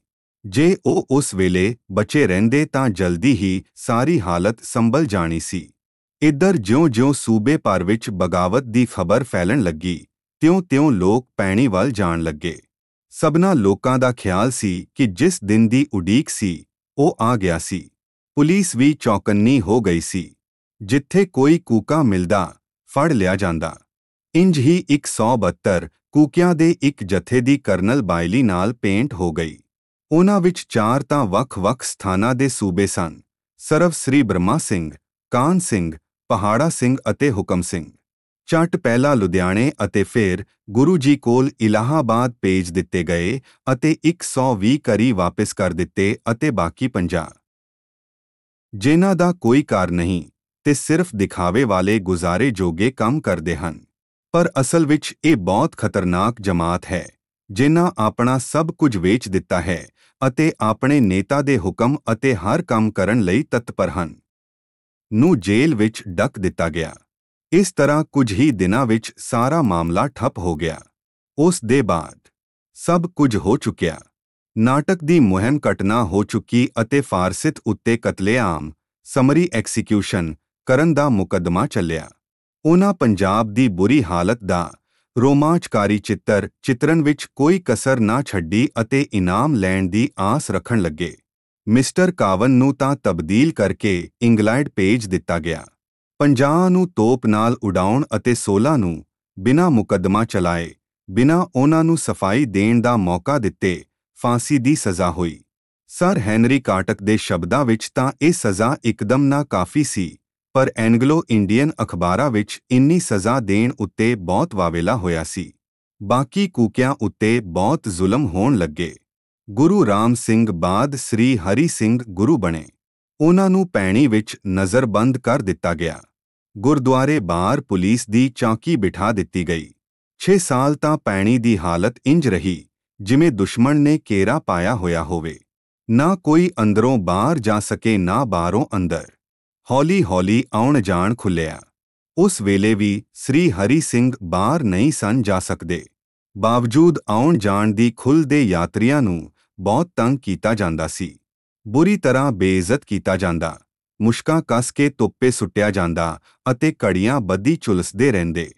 ਜੇ ਉਹ ਉਸ ਵੇਲੇ ਬਚੇ ਰਹਿੰਦੇ ਤਾਂ ਜਲਦੀ ਹੀ ਸਾਰੀ ਹਾਲਤ ਸੰਭਲ ਜਾਣੀ ਸੀ। ਇੱਧਰ ਜਿਉਂ-ਜਿਉਂ ਸੂਬੇ ਭਰ ਵਿੱਚ ਬਗਾਵਤ ਦੀ ਖਬਰ ਫੈਲਣ ਲੱਗੀ, ਤਿਉਂ-ਤਿਉਂ ਲੋਕ ਪੈਣੀ ਵੱਲ ਜਾਣ ਲੱਗੇ। ਸਭਨਾ ਲੋਕਾਂ ਦਾ ਖਿਆਲ ਸੀ ਕਿ ਜਿਸ ਦਿਨ ਦੀ ਉਡੀਕ ਸੀ, ਉਹ ਆ ਗਿਆ ਸੀ। ਪੁਲਿਸ ਵੀ ਚੌਕੰਨੀ ਹੋ ਗਈ ਸੀ। ਜਿੱਥੇ ਕੋਈ ਕੂਕਾ ਮਿਲਦਾ, ਫੜ ਲਿਆ ਜਾਂਦਾ। ਇੰਜ ਹੀ 172 ਕੂਕਿਆਂ ਦੇ ਇੱਕ ਜਥੇ ਦੀ ਕਰਨਲ ਬਾਇਲੀ ਨਾਲ ਪੇਂਟ ਹੋ ਗਈ। ਉਹਨਾਂ ਵਿੱਚ ਚਾਰ ਤਾਂ ਵੱਖ-ਵੱਖ ਸਥਾਨਾਂ ਦੇ ਸੂਬੇ ਸਨ। ਸਰਵ ਸ੍ਰੀ ਬ੍ਰਹਮਾ ਸਿੰਘ, ਕਾਨ ਸਿੰਘ, ਪਹਾੜਾ ਸਿੰਘ ਅਤੇ ਹੁਕਮ ਸਿੰਘ। ਚਟ ਪਹਿਲਾ ਲੁਧਿਆਣੇ ਅਤੇ ਫਿਰ ਗੁਰੂ ਜੀ ਕੋਲ ਇਲਾਹਾਬਾਦ ਭੇਜ ਦਿੱਤੇ ਗਏ ਅਤੇ 120 ਕਰੀ ਵਾਪਸ ਕਰ ਦਿੱਤੇ ਅਤੇ ਬਾਕੀ 50 ਜਿਨ੍ਹਾਂ ਦਾ ਕੋਈ ਕਾਰ ਨਹੀਂ ਤੇ ਸਿਰਫ ਦਿਖਾਵੇ ਵਾਲੇ ਗੁਜ਼ਾਰੇ ਜੋਗੇ ਕੰਮ ਕਰਦੇ ਹਨ। ਪਰ ਅਸਲ ਵਿੱਚ ਇਹ ਬਹੁਤ ਖਤਰਨਾਕ ਜਮਾਤ ਹੈ, ਜਿਨ੍ਹਾਂ ਆਪਣਾ ਸਭ ਕੁਝ ਵੇਚ ਦਿੱਤਾ ਹੈ ਅਤੇ ਆਪਣੇ ਨੇਤਾ ਦੇ ਹੁਕਮ ਅਤੇ ਹਰ ਕੰਮ ਕਰਨ ਲਈ ਤਤਪਰ ਹਨ। ਨੂੰ ਜੇਲ੍ਹ ਵਿੱਚ ਡੱਕ ਦਿੱਤਾ ਗਿਆ। ਇਸ ਤਰ੍ਹਾਂ ਕੁਝ ਹੀ ਦਿਨਾਂ ਵਿੱਚ ਸਾਰਾ ਮਾਮਲਾ ਠੱਪ ਹੋ ਗਿਆ। ਉਸ ਦੇ ਬਾਅਦ ਸਭ ਕੁਝ ਹੋ ਚੁੱਕਿਆ। ਨਾਟਕ ਦੀ ਮੁਹਿੰਮ ਘਟਨਾ ਹੋ ਚੁੱਕੀ ਅਤੇ ਫਾਰਸਿਤ ਉੱਤੇ ਕਤਲੇਆਮ, ਸਮਰੀ ਐਕਸੀਕਿਊਸ਼ਨ ਕਰਨ ਦਾ ਮੁਕੱਦਮਾ ਚੱਲਿਆ। ਉਹਨਾਂ ਪੰਜਾਬ ਦੀ ਬੁਰੀ ਹਾਲਤ ਦਾ ਰੋਮਾਂਚਕਾਰੀ ਚਿੱਤਰ ਚਿਤਰਨ ਵਿੱਚ ਕੋਈ ਕਸਰ ਨਾ ਛੱਡੀ ਅਤੇ ਇਨਾਮ ਲੈਣ ਦੀ ਆਸ ਰੱਖਣ ਲੱਗੇ। ਮਿਸਟਰ ਕਾਵਨ ਨੂੰ ਤਾਂ ਤਬਦੀਲ ਕਰਕੇ ਇੰਗਲੈਂਡ ਭੇਜ ਦਿੱਤਾ ਗਿਆ। 50 ਨੂੰ ਤੋਪ ਨਾਲ ਉਡਾਉਣ ਅਤੇ 16 ਨੂੰ ਬਿਨਾਂ ਮੁਕੱਦਮਾ ਚਲਾਏ, ਬਿਨਾਂ ਉਹਨਾਂ ਨੂੰ ਸਫ਼ਾਈ ਦੇਣ ਦਾ ਮੌਕਾ ਦਿੱਤੇ, ਫਾਂਸੀ ਦੀ ਸਜ਼ਾ ਹੋਈ। ਸਰ ਹੈਨਰੀ ਕਾਟਕ ਦੇ ਸ਼ਬਦਾਂ ਵਿੱਚ ਤਾਂ ਇਹ ਸਜ਼ਾ ਇੱਕਦਮ ਨਾ ਕਾਫੀ ਸੀ। ਪਰ ਐਂਗਲੋ ਇੰਡੀਅਨ ਅਖਬਾਰਾਂ ਵਿੱਚ ਇੰਨੀ ਸਜ਼ਾ ਦੇਣ ਉੱਤੇ ਬਹੁਤ ਵਾਵੇਲਾ ਹੋਇਆ ਸੀ। ਬਾਕੀ ਕੂਕਿਆਂ ਉੱਤੇ ਬਹੁਤ ਜ਼ੁਲਮ ਹੋਣ ਲੱਗੇ। ਗੁਰੂ ਰਾਮ ਸਿੰਘ ਬਾਦ ਸ੍ਰੀ ਹਰੀ ਸਿੰਘ ਗੁਰੂ ਬਣੇ। ਉਹਨਾਂ ਨੂੰ ਪੈਣੀ ਵਿੱਚ ਨਜ਼ਰਬੰਦ ਕਰ ਦਿੱਤਾ ਗਿਆ। ਗੁਰਦੁਆਰੇ ਬਾਹਰ ਪੁਲਿਸ ਦੀ ਚੌਕੀ ਬਿਠਾ ਦਿੱਤੀ ਗਈ। 6 ਸਾਲ ਤਾਂ ਪੈਣੀ ਦੀ ਹਾਲਤ ਇੰਜ ਰਹੀ, ਜਿਵੇਂ ਦੁਸ਼ਮਣ ਨੇ ਕੇਰਾ ਪਾਇਆ ਹੋਇਆ ਹੋਵੇ। ਨਾ ਕੋਈ ਅੰਦਰੋਂ ਬਾਹਰ ਜਾ ਸਕੇ, ਨਾ ਬਾਹਰੋਂ ਅੰਦਰ। ਹੌਲੀ-ਹੌਲੀ ਆਉਣ ਜਾਣ ਖੁੱਲਿਆ ਉਸ ਵੇਲੇ ਵੀ ਸ੍ਰੀ ਹਰੀ ਸਿੰਘ ਬਾਹਰ ਨਹੀਂ ਸਨ ਜਾ ਸਕਦੇ। ਬਾਵਜੂਦ ਆਉਣ ਜਾਣ ਦੀ ਖੁੱਲ ਦੇ ਯਾਤਰੀਆਂ ਨੂੰ ਬਹੁਤ ਤੰਗ ਕੀਤਾ ਜਾਂਦਾ ਸੀ। ਬੁਰੀ ਤਰ੍ਹਾਂ ਬੇਇੱਜ਼ਤ ਕੀਤਾ ਜਾਂਦਾ, ਮੁਸ਼ਕਾਂ ਕੱਸ ਕੇ ਤੋਪੇ ਸੁੱਟਿਆ ਜਾਂਦਾ ਅਤੇ ਕੜੀਆਂ ਬੱਦੀ ਚੁਲਸਦੇ ਰਹਿੰਦੇ।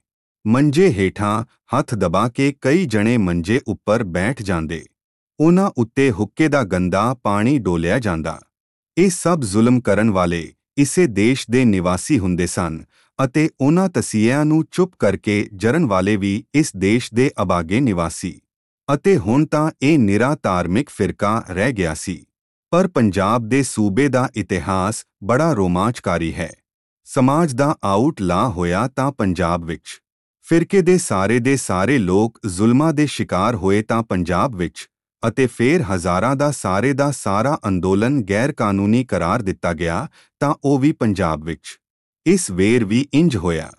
ਮੰਜੇ ਹੇਠਾਂ ਹੱਥ ਦਬਾ ਕੇ ਕਈ ਜਣੇ ਮੰਜੇ ਉੱਪਰ ਬੈਠ ਜਾਂਦੇ। ਉਹਨਾਂ ਉੱਤੇ ਹੁੱਕੇ ਦਾ ਗੰਦਾ ਪਾਣੀ ਡੋਲਿਆ ਜਾਂਦਾ। ਇਹ ਸਭ ਜ਼ੁਲਮ ਕਰਨ ਵਾਲੇ ਇਸੇ ਦੇਸ਼ ਦੇ ਨਿਵਾਸੀ ਹੁੰਦੇ ਸਨ ਅਤੇ ਉਹਨਾਂ ਤਸੀਹਿਆਂ ਨੂੰ ਚੁੱਪ ਕਰਕੇ ਜਰਨ ਵਾਲੇ ਵੀ ਇਸ ਦੇਸ਼ ਦੇ ਅਬਾਗੇ ਨਿਵਾਸੀ। ਅਤੇ ਹੁਣ ਤਾਂ ਇਹ ਨਿਰਾ ਧਾਰਮਿਕ ਫਿਰਕਾ ਰਹਿ ਗਿਆ ਸੀ। ਪਰ ਪੰਜਾਬ ਦੇ ਸੂਬੇ ਦਾ ਇਤਿਹਾਸ ਬੜਾ ਰੋਮਾਂਚਕਾਰੀ ਹੈ। ਸਮਾਜ ਦਾ ਆਊਟਲਾ ਹੋਇਆ ਤਾਂ ਪੰਜਾਬ ਵਿੱਚ। ਫਿਰਕੇ ਦੇ ਸਾਰੇ ਦੇ ਸਾਰੇ ਲੋਕ ਜ਼ੁਲਮਾਂ ਦੇ ਸ਼ਿਕਾਰ ਹੋਏ ਤਾਂ ਪੰਜਾਬ ਵਿੱਚ। ਅਤੇ ਫੇਰ ਹਜ਼ਾਰਾਂ ਦਾ ਸਾਰੇ ਦਾ ਸਾਰਾ ਅੰਦੋਲਨ ਗੈਰ ਕਾਨੂੰਨੀ ਕਰਾਰ ਦਿੱਤਾ ਗਿਆ, ਤਾਂ ਉਹ ਵੀ ਪੰਜਾਬ ਵਿੱਚ। ਇਸ ਵੇਰ ਵੀ ਇੰਜ ਹੋਇਆ।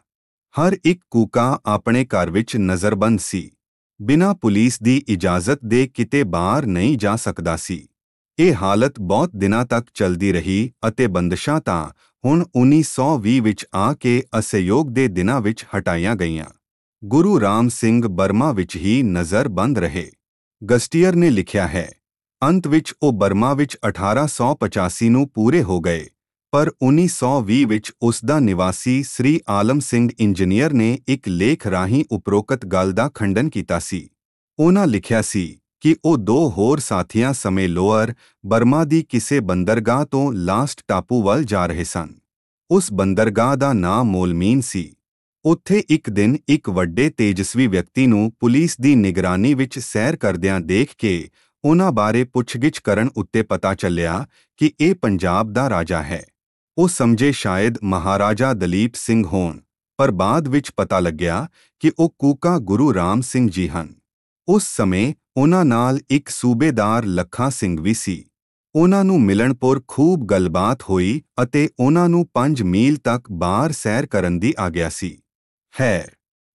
ਹਰ ਇੱਕ ਕੂਕਾ ਆਪਣੇ ਘਰ ਵਿੱਚ ਨਜ਼ਰਬੰਦ ਸੀ। ਬਿਨਾਂ ਪੁਲਿਸ ਦੀ ਇਜਾਜ਼ਤ ਦੇ ਕਿਤੇ ਬਾਹਰ ਨਹੀਂ ਜਾ ਸਕਦਾ ਸੀ। ਇਹ ਹਾਲਤ ਬਹੁਤ ਦਿਨਾਂ ਤੱਕ ਚੱਲਦੀ ਰਹੀ ਅਤੇ ਬੰਦਸ਼ਾਂ ਤਾਂ ਹੁਣ 1920 ਵਿੱਚ ਆ ਕੇ ਅਸਹਿਯੋਗ ਦੇ ਦਿਨਾਂ ਵਿੱਚ ਹਟਾਈਆਂ ਗਈਆਂ। ਗੁਰੂ ਰਾਮ ਸਿੰਘ ਬਰਮਾ ਵਿੱਚ ਹੀ ਨਜ਼ਰਬੰਦ ਰਹੇ। ਗਸਟੀਅਰ ਨੇ ਲਿਖਿਆ ਹੈ, ਅੰਤ ਵਿੱਚ ਉਹ ਬਰਮਾ ਵਿੱਚ 1885 ਨੂੰ ਪੂਰੇ ਹੋ ਗਏ, ਪਰ 1920 ਵਿੱਚ ਉਸ ਦਾ ਨਿਵਾਸੀ ਸ੍ਰੀ ਆਲਮ ਸਿੰਘ ਇੰਜੀਨੀਅਰ ਨੇ ਇੱਕ ਲੇਖ ਰਾਹੀਂ ਉਪਰੋਕਤ ਗੱਲ ਦਾ ਖੰਡਨ ਕੀਤਾ ਸੀ। ਉਹਨਾਂ ਲਿਖਿਆ ਸੀ ਕਿ ਉਹ ਦੋ ਹੋਰ ਸਾਥੀਆਂ ਸਮੇਂ ਲੋਅਰ ਬਰਮਾ ਦੀ ਕਿਸੇ ਬੰਦਰਗਾਹ ਤੋਂ ਲਾਸਟ ਟਾਪੂ ਵੱਲ ਜਾ ਰਹੇ ਸਨ। ਉਸ ਬੰਦਰਗਾਹ ਦਾ ਨਾਮ ਮੋਲਮੀਨ ਸੀ। ਉੱਥੇ ਇੱਕ ਦਿਨ ਇੱਕ ਵੱਡੇ ਤੇਜਸਵੀ ਵਿਅਕਤੀ ਨੂੰ ਪੁਲਿਸ ਦੀ ਨਿਗਰਾਨੀ ਵਿੱਚ ਸੈਰ ਕਰਦਿਆਂ ਦੇਖ ਕੇ ਉਹਨਾਂ ਬਾਰੇ ਪੁੱਛਗਿੱਛ ਕਰਨ ਉੱਤੇ ਪਤਾ ਚੱਲਿਆ ਕਿ ਇਹ ਪੰਜਾਬ ਦਾ ਰਾਜਾ ਹੈ। ਉਹ ਸਮਝੇ ਸ਼ਾਇਦ ਮਹਾਰਾਜਾ ਦਲੀਪ ਸਿੰਘ ਹੋਣ, ਪਰ ਬਾਅਦ ਵਿੱਚ ਪਤਾ ਲੱਗਿਆ ਕਿ ਉਹ ਕੂਕਾ ਗੁਰੂ ਰਾਮ ਸਿੰਘ ਜੀ ਹਨ। ਉਸ ਸਮੇਂ ਉਹਨਾਂ ਨਾਲ ਇੱਕ ਸੂਬੇਦਾਰ ਲੱਖਾ ਸਿੰਘ ਵੀ ਸੀ। ਉਹਨਾਂ ਨੂੰ ਮਿਲਣਪੁਰ ਖੂਬ ਗੱਲਬਾਤ ਹੋਈ ਅਤੇ ਉਹਨਾਂ ਨੂੰ 5 ਮੀਲ ਤੱਕ ਬਾਹਰ ਸੈਰ ਕਰਨ ਦੀ ਆਗਿਆ ਸੀ। ਹੈ।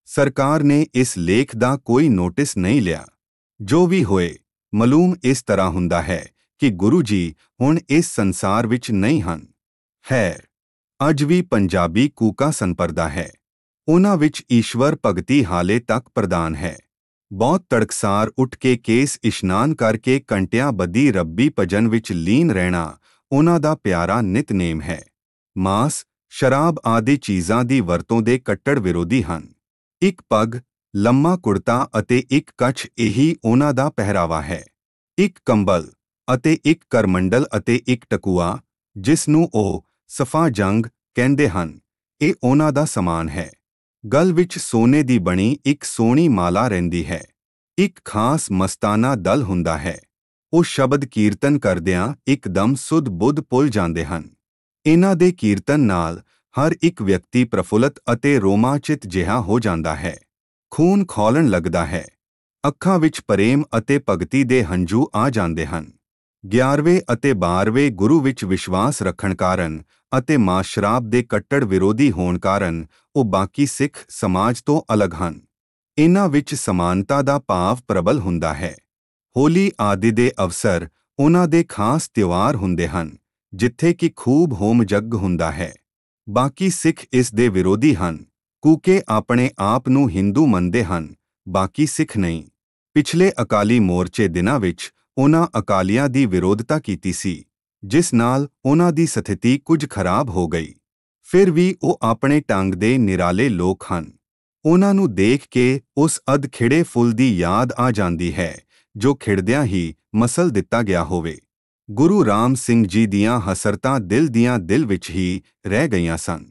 ਸਰਕਾਰ ਨੇ ਇਸ ਲੇਖ ਦਾ ਕੋਈ ਨੋਟਿਸ ਨਹੀਂ ਲਿਆ। ਜੋ ਵੀ ਹੋਏ, ਮਾਲੂਮ ਇਸ ਤਰ੍ਹਾਂ ਹੁੰਦਾ ਹੈ ਕਿ ਗੁਰੂ ਜੀ ਹੁਣ ਇਸ ਸੰਸਾਰ ਵਿੱਚ ਨਹੀਂ ਹਨ। ਹੈ, ਅੱਜ ਵੀ ਪੰਜਾਬੀ ਕੂਕਾ ਸੰਪਰਦਾ ਹੈ। ਉਹਨਾਂ ਵਿੱਚ ਈਸ਼ਵਰ ਭਗਤੀ ਹਾਲੇ ਤੱਕ ਪ੍ਰਦਾਨ ਹੈ। ਬਹੁਤ ਤੜਕਸਾਰ ਉੱਠ ਕੇ ਕੇਸ ਇਸ਼ਨਾਨ ਕਰਕੇ ਕੰਟਿਆਂ ਬੱਦੀ ਰੱਬੀ ਭਜਨ ਵਿੱਚ ਲੀਨ ਰਹਿਣਾ ਉਹਨਾਂ ਦਾ ਪਿਆਰਾ ਨਿਤਨੇਮ ਹੈ। ਮਾਸ ਸ਼ਰਾਬ ਆਦਿ ਚੀਜ਼ਾਂ ਦੀ ਵਰਤੋਂ ਦੇ ਕੱਟੜ ਵਿਰੋਧੀ ਹਨ। ਇੱਕ ਪੱਗ, ਲੰਮਾ ਕੁੜਤਾ ਅਤੇ ਇੱਕ ਕੱਛ ਇਹੀ ਉਹਨਾਂ ਦਾ ਪਹਿਰਾਵਾ ਹੈ। ਇੱਕ ਕੰਬਲ ਅਤੇ ਇੱਕ ਕਰਮੰਡਲ ਅਤੇ ਇੱਕ ਟਕੂਆ, ਜਿਸ ਨੂੰ ਉਹ ਸਫਾ ਜੰਗ ਕਹਿੰਦੇ ਹਨ, ਇਹ ਉਹਨਾਂ ਦਾ ਸਮਾਨ ਹੈ। ਗਲ ਵਿੱਚ ਸੋਨੇ ਦੀ ਬਣੀ ਇੱਕ ਸੋਹਣੀ ਮਾਲਾ ਰਹਿੰਦੀ ਹੈ। ਇੱਕ ਖਾਸ ਮਸਤਾਨਾ ਦਲ ਹੁੰਦਾ ਹੈ। ਉਹ ਸ਼ਬਦ ਕੀਰਤਨ ਕਰਦਿਆਂ ਇੱਕਦਮ ਸੁਧ ਬੁੱਧ ਪੁੱਲ ਜਾਂਦੇ ਹਨ। ਇਹਨਾਂ ਦੇ ਕੀਰਤਨ ਨਾਲ ਹਰ ਇੱਕ ਵਿਅਕਤੀ ਪ੍ਰਫੁੱਲਤ ਅਤੇ ਰੋਮਾਂਚਿਤ ਜਿਹਾ ਹੋ ਜਾਂਦਾ ਹੈ। ਖੂਨ ਖੋਲਣ ਲੱਗਦਾ ਹੈ। ਅੱਖਾਂ ਵਿੱਚ ਪ੍ਰੇਮ ਅਤੇ ਭਗਤੀ ਦੇ ਹੰਝੂ ਆ ਜਾਂਦੇ ਹਨ। 11ਵੇਂ ਅਤੇ 12ਵੇਂ ਗੁਰੂ ਵਿੱਚ ਵਿਸ਼ਵਾਸ ਰੱਖਣ ਕਾਰਨ ਅਤੇ ਮਾਸ਼ਰਾਬ ਦੇ ਕੱਟੜ ਵਿਰੋਧੀ ਹੋਣ ਕਾਰਨ ਉਹ ਬਾਕੀ ਸਿੱਖ ਸਮਾਜ ਤੋਂ ਅਲੱਗ ਹਨ। ਇਹਨਾਂ ਵਿੱਚ ਸਮਾਨਤਾ ਦਾ ਭਾਵ ਪ੍ਰਬਲ ਹੁੰਦਾ ਹੈ। ਹੋਲੀ ਆਦਿ ਦੇ ਅਵਸਰ ਉਹਨਾਂ ਦੇ ਖਾਸ ਤਿਉਹਾਰ ਹੁੰਦੇ ਹਨ। ਜਿੱਥੇ ਕਿ ਖੂਬ ਹੋਮ ਜੱਗ ਹੁੰਦਾ ਹੈ। ਬਾਕੀ ਸਿੱਖ ਇਸ ਦੇ ਵਿਰੋਧੀ ਹਨ, ਕੂਕੇ ਆਪਣੇ ਆਪ ਨੂੰ ਹਿੰਦੂ ਮੰਨਦੇ ਹਨ, ਬਾਕੀ ਸਿੱਖ ਨਹੀਂ। ਪਿਛਲੇ ਅਕਾਲੀ ਮੋਰਚੇ ਦਿਨਾਂ ਵਿੱਚ ਉਹਨਾਂ ਅਕਾਲੀਆਂ ਦੀ ਵਿਰੋਧਤਾ ਕੀਤੀ ਸੀ, ਜਿਸ ਨਾਲ ਉਹਨਾਂ ਦੀ ਸਥਿਤੀ ਕੁਝ ਖਰਾਬ ਹੋ ਗਈ। ਫਿਰ ਵੀ ਉਹ ਆਪਣੇ ਟੰਗ ਦੇ ਨਿਰਾਲੇ ਲੋਕ ਹਨ। ਉਹਨਾਂ ਨੂੰ ਦੇਖ ਕੇ ਉਸ ਅਧ ਖਿੜੇ ਫੁੱਲ ਦੀ ਯਾਦ ਆ ਜਾਂਦੀ ਹੈ, ਜੋ ਖਿੜਦਿਆਂ ਹੀ ਮਸਲ ਦਿੱਤਾ ਗਿਆ ਹੋਵੇ। ਗੁਰੂ ਰਾਮ ਸਿੰਘ ਜੀ ਦੀਆਂ ਹਸਰਤਾਂ ਦਿਲ ਦੀਆਂ ਦਿਲ ਵਿੱਚ ਹੀ ਰਹਿ ਗਈਆਂ ਸਨ।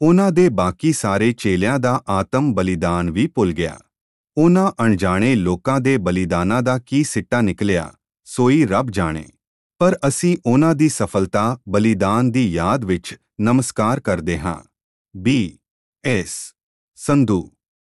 ਉਹਨਾਂ ਦੇ ਬਾਕੀ ਸਾਰੇ ਚੇਲਿਆਂ ਦਾ ਆਤਮ ਬਲੀਦਾਨ ਵੀ ਭੁੱਲ ਗਿਆ। ਉਹਨਾਂ ਅਣਜਾਣੇ ਲੋਕਾਂ ਦੇ ਬਲੀਦਾਨਾਂ ਦਾ ਕੀ ਸਿੱਟਾ ਨਿਕਲਿਆ, ਸੋਈ ਰੱਬ ਜਾਣੇ। ਪਰ ਅਸੀਂ ਉਹਨਾਂ ਦੀ ਸਫਲਤਾ, ਬਲੀਦਾਨ ਦੀ ਯਾਦ ਵਿੱਚ ਨਮਸਕਾਰ ਕਰਦੇ ਹਾਂ। B, S, Sandhu